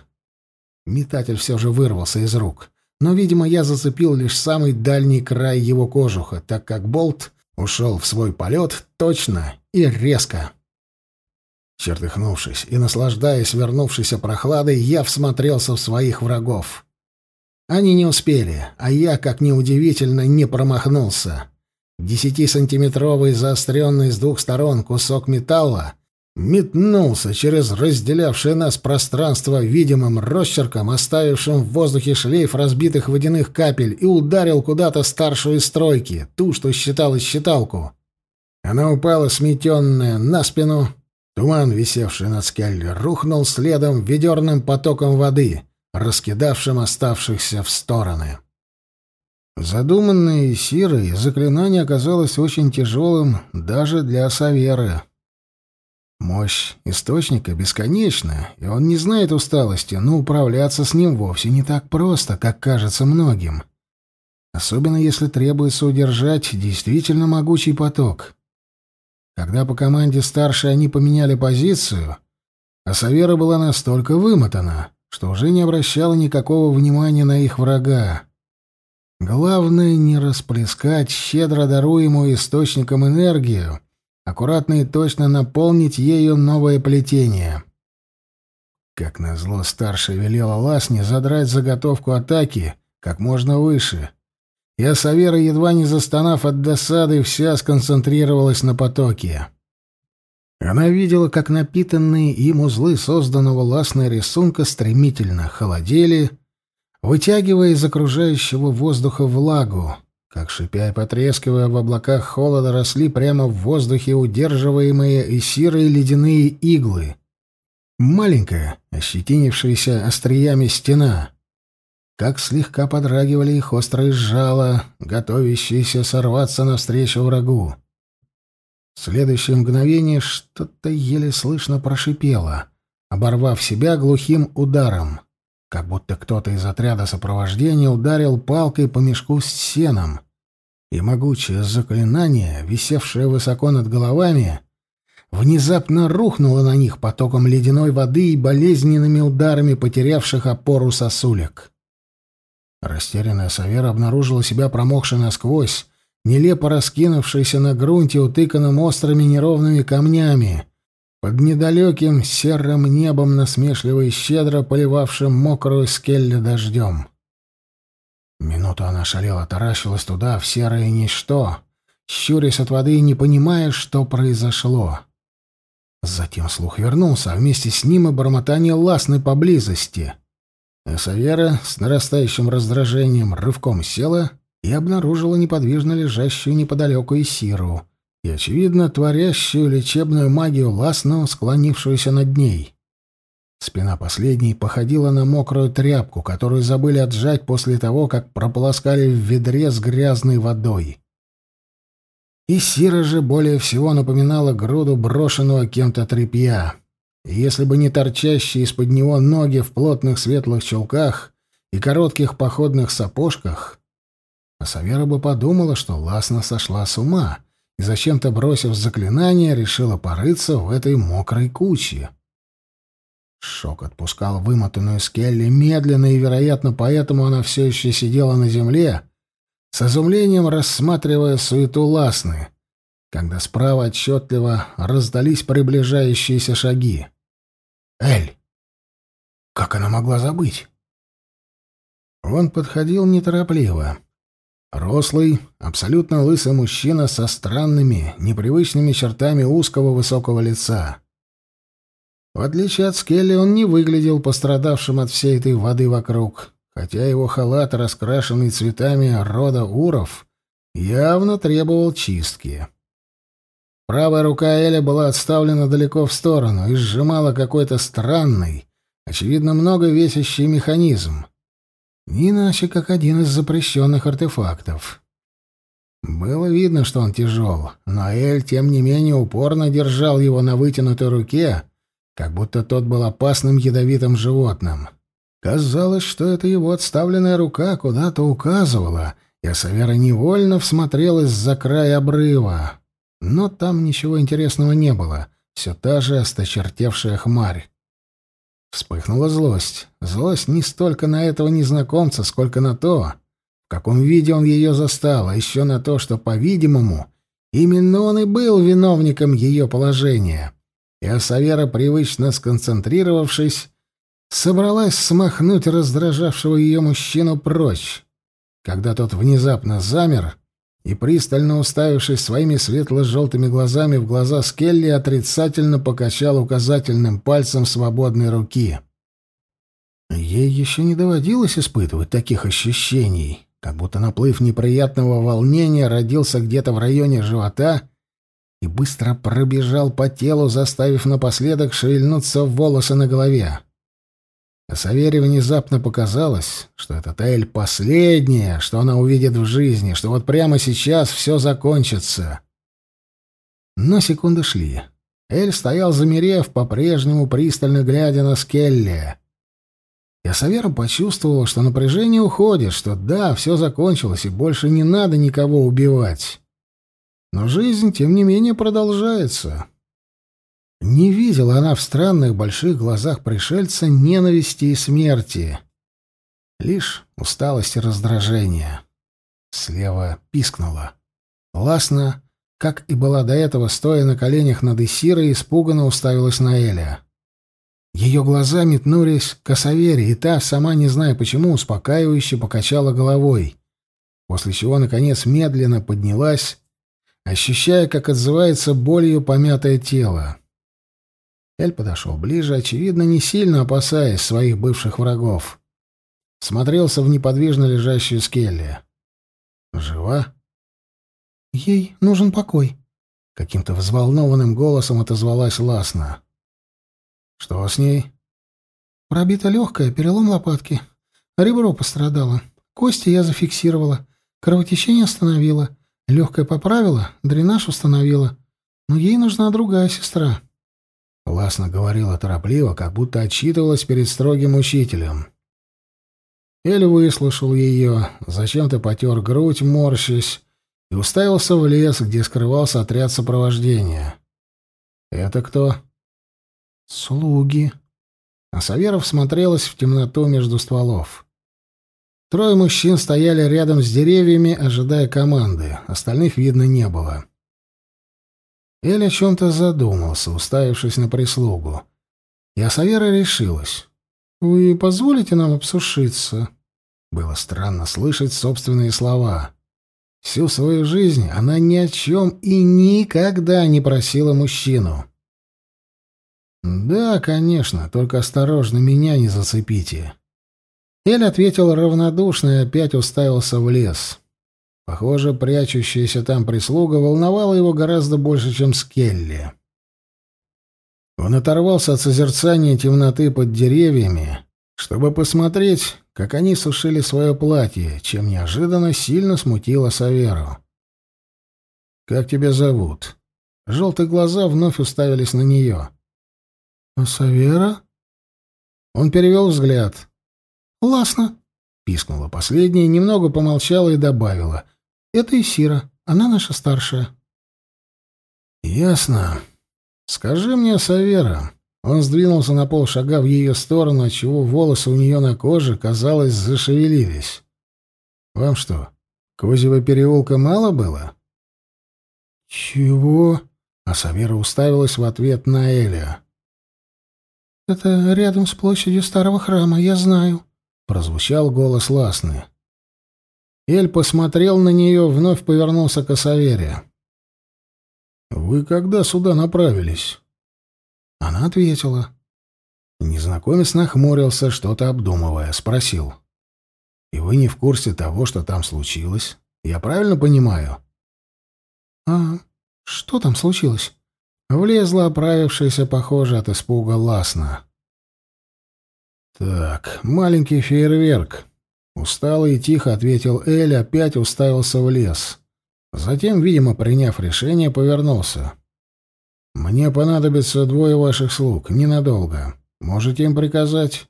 Метатель все же вырвался из рук, но, видимо, я зацепил лишь самый дальний край его кожуха, так как болт ушел в свой полет точно и резко. Чертыхнувшись и наслаждаясь вернувшейся прохладой, я всмотрелся в своих врагов. Они не успели, а я, как ни удивительно, не промахнулся. Десятисантиметровый заостренный с двух сторон кусок металла метнулся через разделявшее нас пространство видимым росчерком, оставившим в воздухе шлейф разбитых водяных капель, и ударил куда-то старшую из стройки, ту, что считалась считалку. Она упала сметенная на спину, Туман, висевший над скелью, рухнул следом ведерным потоком воды, раскидавшим оставшихся в стороны. Задуманное Сирой, заклинание оказалось очень тяжелым даже для Саверы. Мощь источника бесконечна, и он не знает усталости, но управляться с ним вовсе не так просто, как кажется многим. Особенно если требуется удержать действительно могучий поток. Когда по команде старшей они поменяли позицию, а Савера была настолько вымотана, что уже не обращала никакого внимания на их врага. Главное не расплескать щедро даруемую источником энергию, аккуратно и точно наполнить ею новое плетение. Как назло, старшая велела Ласне задрать заготовку атаки как можно выше, я Савера, едва не застонав от досады, вся сконцентрировалась на потоке. Она видела, как напитанные им узлы созданного ласной рисунка стремительно холодели, вытягивая из окружающего воздуха влагу, как, шипя и потрескивая в облаках холода, росли прямо в воздухе удерживаемые и серые ледяные иглы. Маленькая, ощетинившаяся остриями стена — как слегка подрагивали их острые жало, готовящиеся сорваться навстречу врагу. В следующее мгновение что-то еле слышно прошипело, оборвав себя глухим ударом, как будто кто-то из отряда сопровождения ударил палкой по мешку с сеном, и могучее заклинание, висевшее высоко над головами, внезапно рухнуло на них потоком ледяной воды и болезненными ударами потерявших опору сосулек. Растерянная Савера обнаружила себя промокшей насквозь, нелепо раскинувшейся на грунте, утыканном острыми неровными камнями, под недалеким серым небом насмешливо и щедро поливавшим мокрую скелли дождем. Минуту она шалела, таращилась туда, в серое ничто, щурясь от воды и не понимая, что произошло. Затем слух вернулся, а вместе с ним и бормотание ласны поблизости. Эсавера с нарастающим раздражением рывком села и обнаружила неподвижно лежащую неподалеку Исиру и, очевидно, творящую лечебную магию ласну, склонившуюся над ней. Спина последней походила на мокрую тряпку, которую забыли отжать после того, как прополоскали в ведре с грязной водой. И Сира же более всего напоминала груду брошенного кем-то тряпья. Если бы не торчащие из-под него ноги в плотных светлых чулках и коротких походных сапожках, Асавера бы подумала, что Ласна сошла с ума и, зачем-то бросив заклинание, решила порыться в этой мокрой куче. Шок отпускал вымотанную Скелли медленно, и, вероятно, поэтому она все еще сидела на земле, с изумлением рассматривая суету Ласны, когда справа отчетливо раздались приближающиеся шаги. «Эль! Как она могла забыть?» Он подходил неторопливо. Рослый, абсолютно лысый мужчина со странными, непривычными чертами узкого высокого лица. В отличие от Скелли, он не выглядел пострадавшим от всей этой воды вокруг хотя его халат, раскрашенный цветами рода уров, явно требовал чистки. Правая рука Эля была отставлена далеко в сторону и сжимала какой-то странный, очевидно, много весящий механизм. Не иначе, как один из запрещенных артефактов. Было видно, что он тяжел, но Эль, тем не менее, упорно держал его на вытянутой руке, как будто тот был опасным ядовитым животным. Казалось, что это его отставленная рука куда-то указывала, и Савера невольно всмотрелась за край обрыва. Но там ничего интересного не было, все та же осточертевшая хмарь. Вспыхнула злость. Злость не столько на этого незнакомца, сколько на то, в каком виде он ее застал, а еще на то, что, по-видимому, именно он и был виновником ее положения. И Асавера, привычно сконцентрировавшись, собралась смахнуть раздражавшего ее мужчину прочь, когда тот внезапно замер и, пристально уставившись своими светло-желтыми глазами в глаза Скелли, отрицательно покачал указательным пальцем свободной руки. Ей еще не доводилось испытывать таких ощущений, как будто наплыв неприятного волнения родился где-то в районе живота и быстро пробежал по телу, заставив напоследок шевельнуться волосы на голове. А Савере внезапно показалось, что это Эль последнее, что она увидит в жизни, что вот прямо сейчас все закончится. Но секунды шли. Эль стоял замерев, по-прежнему пристально глядя на Скелли. Я Савера почувствовал, что напряжение уходит, что да, все закончилось, и больше не надо никого убивать. Но жизнь, тем не менее, продолжается. Не видела она в странных больших глазах пришельца ненависти и смерти. Лишь усталость и раздражение. Слева пискнула. Ласно, как и была до этого, стоя на коленях над Исирой, испуганно уставилась на Эля. Ее глаза метнулись к Осавере, и та, сама не зная почему, успокаивающе покачала головой, после чего, наконец, медленно поднялась, ощущая, как отзывается болью помятое тело. Эль подошел ближе, очевидно, не сильно опасаясь своих бывших врагов. Смотрелся в неподвижно лежащую Скелли. «Жива?» «Ей нужен покой», — каким-то взволнованным голосом отозвалась Ласна. «Что с ней?» «Пробита легкая, перелом лопатки. Ребро пострадало. Кости я зафиксировала. Кровотечение остановила. Легкое поправила, дренаж установила. Но ей нужна другая сестра». Ласно говорила торопливо, как будто отчитывалась перед строгим учителем. Эль выслушал ее, зачем-то потер грудь, морщась, и уставился в лес, где скрывался отряд сопровождения. «Это кто?» «Слуги». А Саверов смотрелась в темноту между стволов. Трое мужчин стояли рядом с деревьями, ожидая команды. Остальных видно не было. Эль о чем-то задумался, уставившись на прислугу. И Асавера решилась. «Вы позволите нам обсушиться?» Было странно слышать собственные слова. Всю свою жизнь она ни о чем и никогда не просила мужчину. «Да, конечно, только осторожно, меня не зацепите». Эль ответил равнодушно и опять уставился в лес. Похоже, прячущаяся там прислуга волновала его гораздо больше, чем Скелли. Он оторвался от созерцания темноты под деревьями, чтобы посмотреть, как они сушили свое платье, чем неожиданно сильно смутило Саверу. «Как тебя зовут?» Желтые глаза вновь уставились на нее. «А Савера?» Он перевел взгляд. «Ласно», — пискнула последняя, немного помолчала и добавила. Это Исира. Она наша старшая. Ясно. Скажи мне, Савера. Он сдвинулся на полшага в ее сторону, отчего волосы у нее на коже, казалось, зашевелились. Вам что, Козьего переулка мало было? Чего? А Савера уставилась в ответ на Эля. Это рядом с площадью старого храма, я знаю. Прозвучал голос Ласны. Эль посмотрел на нее, вновь повернулся к Асавере. «Вы когда сюда направились?» Она ответила. Незнакомец нахмурился, что-то обдумывая, спросил. «И вы не в курсе того, что там случилось? Я правильно понимаю?» «А что там случилось?» Влезла оправившаяся, похоже, от испуга Ласна. «Так, маленький фейерверк. Устало и тихо ответил Эль, опять уставился в лес. Затем, видимо, приняв решение, повернулся. «Мне понадобится двое ваших слуг, ненадолго. Можете им приказать?»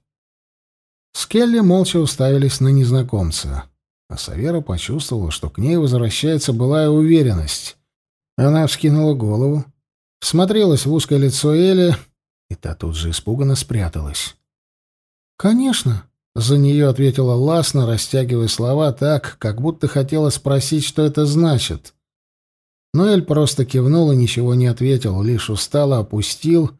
Скелли молча уставились на незнакомца. А Савера почувствовала, что к ней возвращается былая уверенность. Она вскинула голову, всмотрелась в узкое лицо Эли, и та тут же испуганно спряталась. «Конечно», за нее ответила Ласна, растягивая слова так, как будто хотела спросить, что это значит. Но Эль просто кивнул и ничего не ответил, лишь устало опустил,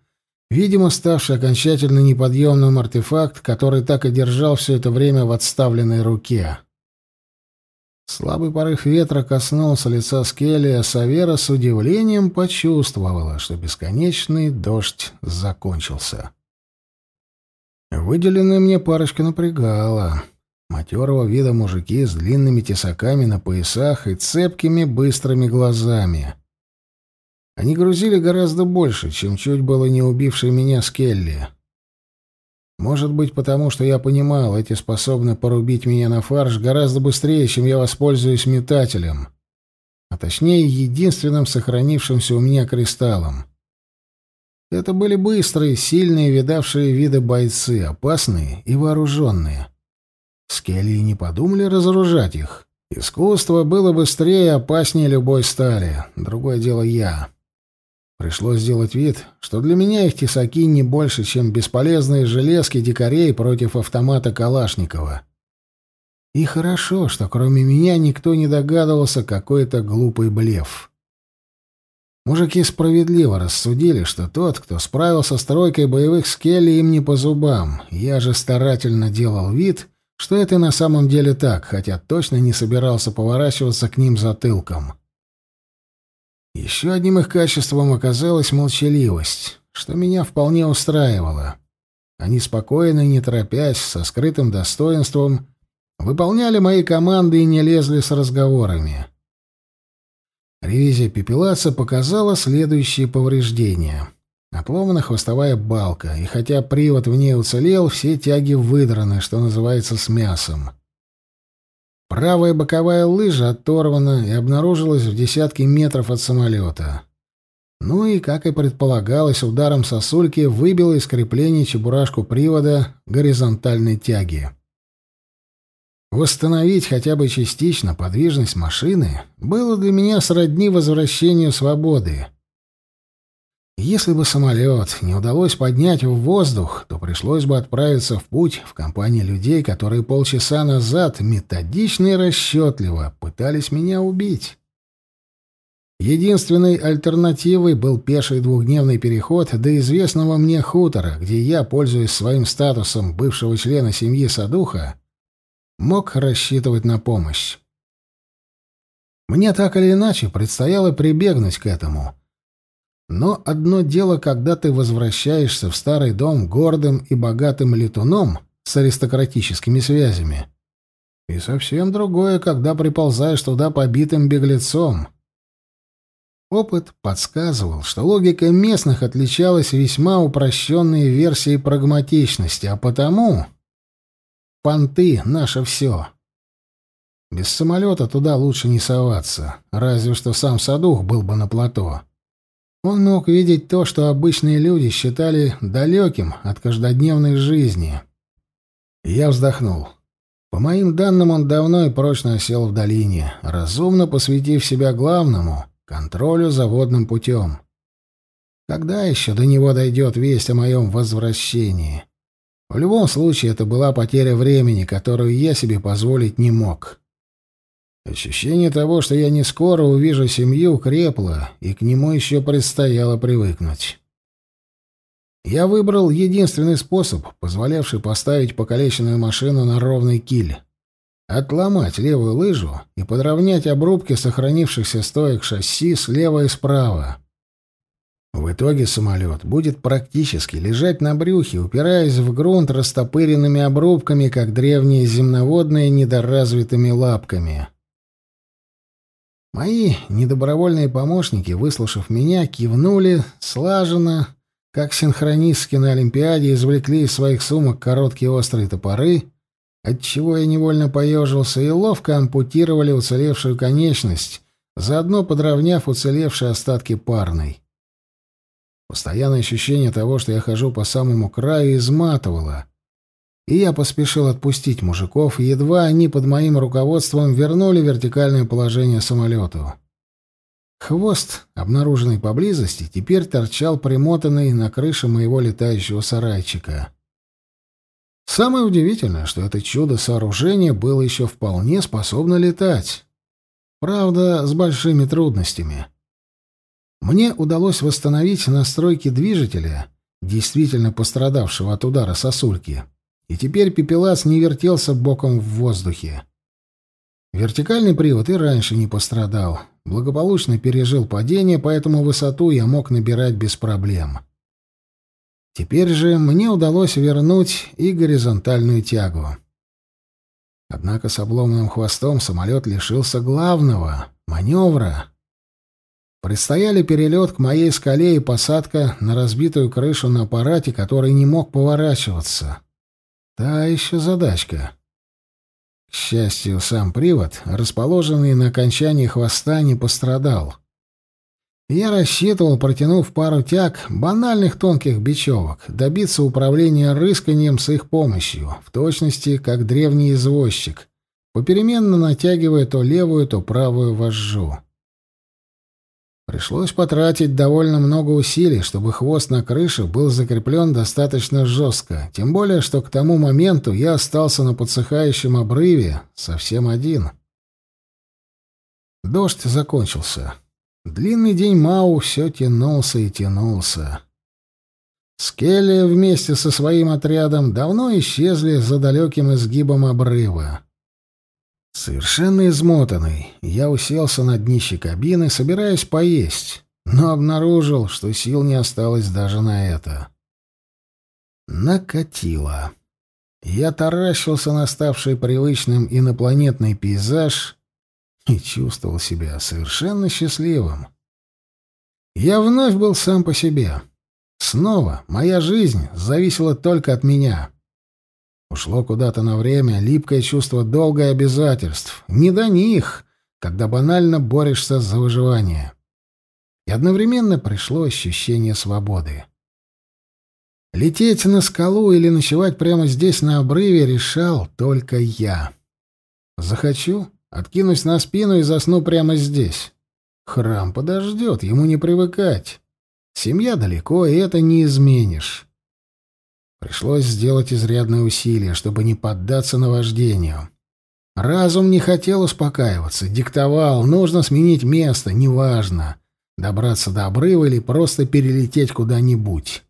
видимо, ставший окончательно неподъемным артефакт, который так и держал все это время в отставленной руке. Слабый порыв ветра коснулся лица Скелли, а Савера с удивлением почувствовала, что бесконечный дождь закончился. Выделенная мне парочка напрягала. Матерого вида мужики с длинными тесаками на поясах и цепкими быстрыми глазами. Они грузили гораздо больше, чем чуть было не убивший меня Скелли. Может быть, потому что я понимал, эти способны порубить меня на фарш гораздо быстрее, чем я воспользуюсь метателем. А точнее, единственным сохранившимся у меня кристаллом. Это были быстрые, сильные, видавшие виды бойцы, опасные и вооруженные. Скелли не подумали разоружать их. Искусство было быстрее и опаснее любой стали. Другое дело я. Пришлось сделать вид, что для меня их тесаки не больше, чем бесполезные железки дикарей против автомата Калашникова. И хорошо, что кроме меня никто не догадывался, какой это глупый блеф. Мужики справедливо рассудили, что тот, кто справился с тройкой боевых скелли, им не по зубам. Я же старательно делал вид, что это на самом деле так, хотя точно не собирался поворачиваться к ним затылком. Еще одним их качеством оказалась молчаливость, что меня вполне устраивало. Они спокойно, не торопясь, со скрытым достоинством, выполняли мои команды и не лезли с разговорами. Ревизия пепелаца показала следующие повреждения. Отломана хвостовая балка, и хотя привод в ней уцелел, все тяги выдраны, что называется, с мясом. Правая боковая лыжа оторвана и обнаружилась в десятке метров от самолета. Ну и, как и предполагалось, ударом сосульки выбило из крепления чебурашку привода горизонтальной тяги. Восстановить хотя бы частично подвижность машины было для меня сродни возвращению свободы. Если бы самолет не удалось поднять в воздух, то пришлось бы отправиться в путь в компании людей, которые полчаса назад методично и расчетливо пытались меня убить. Единственной альтернативой был пеший двухдневный переход до известного мне хутора, где я, пользуясь своим статусом бывшего члена семьи Садуха, мог рассчитывать на помощь. Мне так или иначе предстояло прибегнуть к этому. Но одно дело, когда ты возвращаешься в старый дом гордым и богатым летуном с аристократическими связями, и совсем другое, когда приползаешь туда побитым беглецом. Опыт подсказывал, что логика местных отличалась весьма упрощенной версией прагматичности, а потому... Понты — наше все. Без самолета туда лучше не соваться, разве что сам Садух был бы на плато. Он мог видеть то, что обычные люди считали далеким от каждодневной жизни. Я вздохнул. По моим данным, он давно и прочно осел в долине, разумно посвятив себя главному — контролю за водным путем. Когда еще до него дойдет весть о моем возвращении? В любом случае, это была потеря времени, которую я себе позволить не мог. Ощущение того, что я не скоро увижу семью, крепло, и к нему еще предстояло привыкнуть. Я выбрал единственный способ, позволявший поставить покалеченную машину на ровный киль. Отломать левую лыжу и подровнять обрубки сохранившихся стоек шасси слева и справа. В итоге самолет будет практически лежать на брюхе, упираясь в грунт растопыренными обрубками, как древние земноводные недоразвитыми лапками. Мои недобровольные помощники, выслушав меня, кивнули слаженно, как синхронистки на Олимпиаде извлекли из своих сумок короткие острые топоры, отчего я невольно поежился, и ловко ампутировали уцелевшую конечность, заодно подровняв уцелевшие остатки парной. Постоянное ощущение того, что я хожу по самому краю, изматывало, и я поспешил отпустить мужиков, едва они под моим руководством вернули вертикальное положение самолету. Хвост, обнаруженный поблизости, теперь торчал примотанный на крыше моего летающего сарайчика. Самое удивительное, что это чудо-сооружение было еще вполне способно летать. Правда, с большими трудностями. Мне удалось восстановить настройки движителя, действительно пострадавшего от удара сосульки и теперь пепелац не вертелся боком в воздухе. Вертикальный привод и раньше не пострадал. Благополучно пережил падение, поэтому высоту я мог набирать без проблем. Теперь же мне удалось вернуть и горизонтальную тягу. Однако с обломанным хвостом самолет лишился главного — маневра. Предстояли перелет к моей скале и посадка на разбитую крышу на аппарате, который не мог поворачиваться. Та еще задачка. К счастью, сам привод, расположенный на окончании хвоста, не пострадал. Я рассчитывал, протянув пару тяг, банальных тонких бечевок, добиться управления рысканием с их помощью, в точности, как древний извозчик, попеременно натягивая то левую, то правую вожжу. Пришлось потратить довольно много усилий, чтобы хвост на крыше был закреплен достаточно жестко, тем более, что к тому моменту я остался на подсыхающем обрыве совсем один. Дождь закончился. Длинный день Мау все тянулся и тянулся. Скелли вместе со своим отрядом давно исчезли за далеким изгибом обрыва. Совершенно измотанный, я уселся на днище кабины, собираясь поесть, но обнаружил, что сил не осталось даже на это. Накатило. Я таращился на ставший привычным инопланетный пейзаж и чувствовал себя совершенно счастливым. Я вновь был сам по себе. Снова моя жизнь зависела только от меня. Ушло куда-то на время липкое чувство долга и обязательств. Не до них, когда банально борешься за выживание. И одновременно пришло ощущение свободы. Лететь на скалу или ночевать прямо здесь на обрыве решал только я. Захочу, откинусь на спину и засну прямо здесь. Храм подождет, ему не привыкать. Семья далеко, и это не изменишь. Пришлось сделать изрядное усилие, чтобы не поддаться наваждению. Разум не хотел успокаиваться, диктовал, нужно сменить место, неважно, добраться до обрыва или просто перелететь куда-нибудь.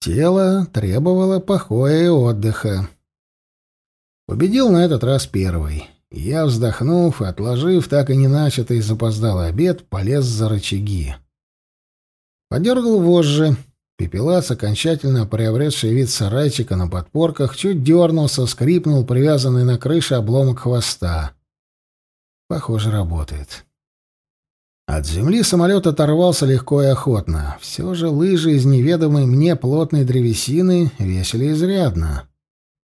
Тело требовало покоя и отдыха. Победил на этот раз первый. Я, вздохнув и отложив так и не начатый запоздалый обед, полез за рычаги. Подергал вожжи. Пепелац, окончательно приобретший вид сарайчика на подпорках, чуть дернулся, скрипнул привязанный на крыше обломок хвоста. Похоже, работает. От земли самолет оторвался легко и охотно. Все же лыжи из неведомой мне плотной древесины весили изрядно.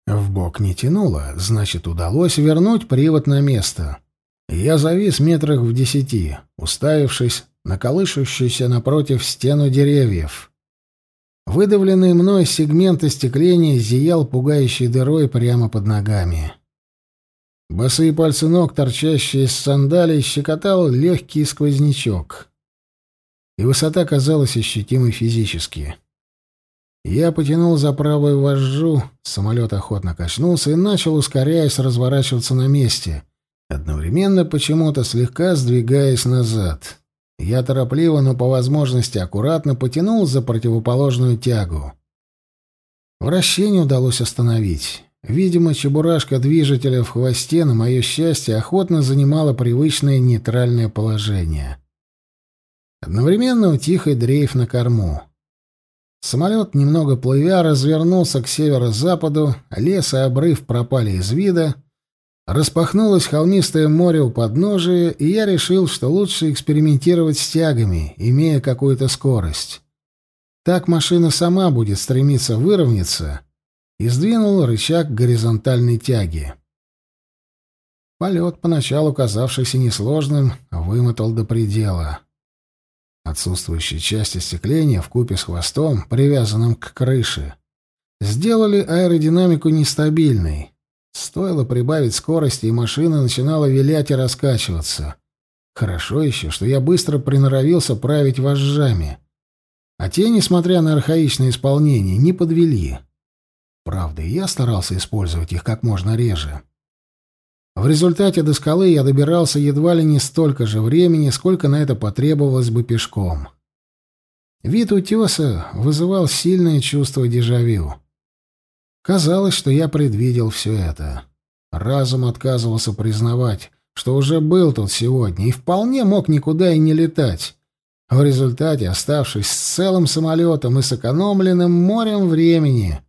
В бок не тянуло, значит, удалось вернуть привод на место. Я завис метрах в десяти, уставившись на колышущуюся напротив стену деревьев. Выдавленный мной сегмент остекления зиял пугающей дырой прямо под ногами. Босые пальцы ног, торчащие из сандалий, щекотал легкий сквознячок. И высота казалась ощутимой физически. Я потянул за правую вожжу, самолет охотно качнулся и начал, ускоряясь, разворачиваться на месте, одновременно почему-то слегка сдвигаясь назад. Я торопливо, но по возможности аккуратно потянул за противоположную тягу. Вращение удалось остановить. Видимо, чебурашка движителя в хвосте, на мое счастье, охотно занимала привычное нейтральное положение. Одновременно утих и дрейф на корму. Самолет, немного плывя, развернулся к северо-западу, лес и обрыв пропали из вида, распахнулось холмистое море у подножия, и я решил, что лучше экспериментировать с тягами, имея какую-то скорость. Так машина сама будет стремиться выровняться — и сдвинул рычаг горизонтальной тяги. Полет, поначалу казавшийся несложным, вымотал до предела. Отсутствующая часть остекления вкупе с хвостом, привязанным к крыше, сделали аэродинамику нестабильной. Стоило прибавить скорости, и машина начинала вилять и раскачиваться. Хорошо еще, что я быстро приноровился править вожжами. А те, несмотря на архаичное исполнение, не подвели. Правда, и я старался использовать их как можно реже. В результате до скалы я добирался едва ли не столько же времени, сколько на это потребовалось бы пешком. Вид утеса вызывал сильное чувство дежавю. Казалось, что я предвидел все это. Разум отказывался признавать, что уже был тут сегодня и вполне мог никуда и не летать. В результате, оставшись с целым самолетом и сэкономленным морем времени,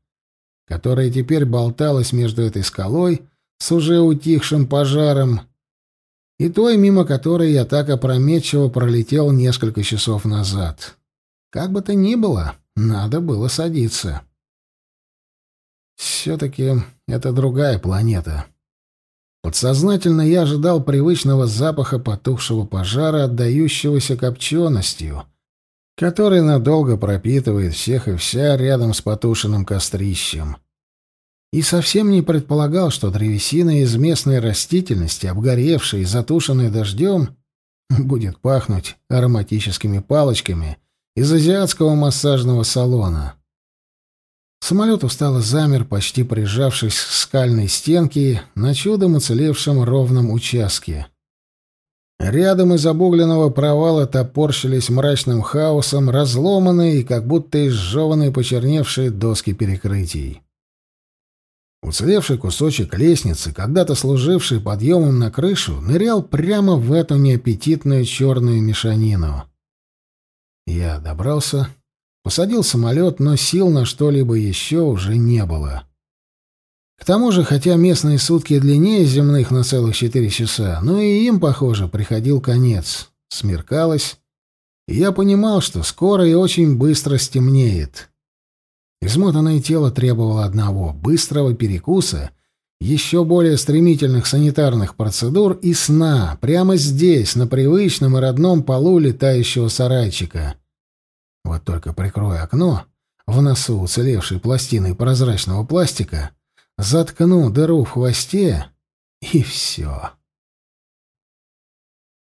которая теперь болталась между этой скалой с уже утихшим пожаром и той, мимо которой я так опрометчиво пролетел несколько часов назад. Как бы то ни было, надо было садиться. Все-таки это другая планета. Подсознательно я ожидал привычного запаха потухшего пожара, отдающегося копченостью, который надолго пропитывает всех и вся рядом с потушенным кострищем и совсем не предполагал, что древесина из местной растительности, обгоревшая и затушенная дождем, будет пахнуть ароматическими палочками из азиатского массажного салона. Самолет устало замер, почти прижавшись к скальной стенке на чудом уцелевшем ровном участке. Рядом из обугленного провала топорщились мрачным хаосом разломанные и как будто изжеванные почерневшие доски перекрытий. Уцелевший кусочек лестницы, когда-то служивший подъемом на крышу, нырял прямо в эту неаппетитную черную мешанину. Я добрался, посадил самолет, но сил на что-либо еще уже не было. К тому же, хотя местные сутки длиннее земных на целых четыре часа, но и им, похоже, приходил конец. Смеркалось, и я понимал, что скоро и очень быстро стемнеет. Измотанное тело требовало одного — быстрого перекуса, еще более стремительных санитарных процедур и сна, прямо здесь, на привычном и родном полу летающего сарайчика. Вот только прикрою окно, в носу уцелевшей пластиной прозрачного пластика, заткну дыру в хвосте — и все.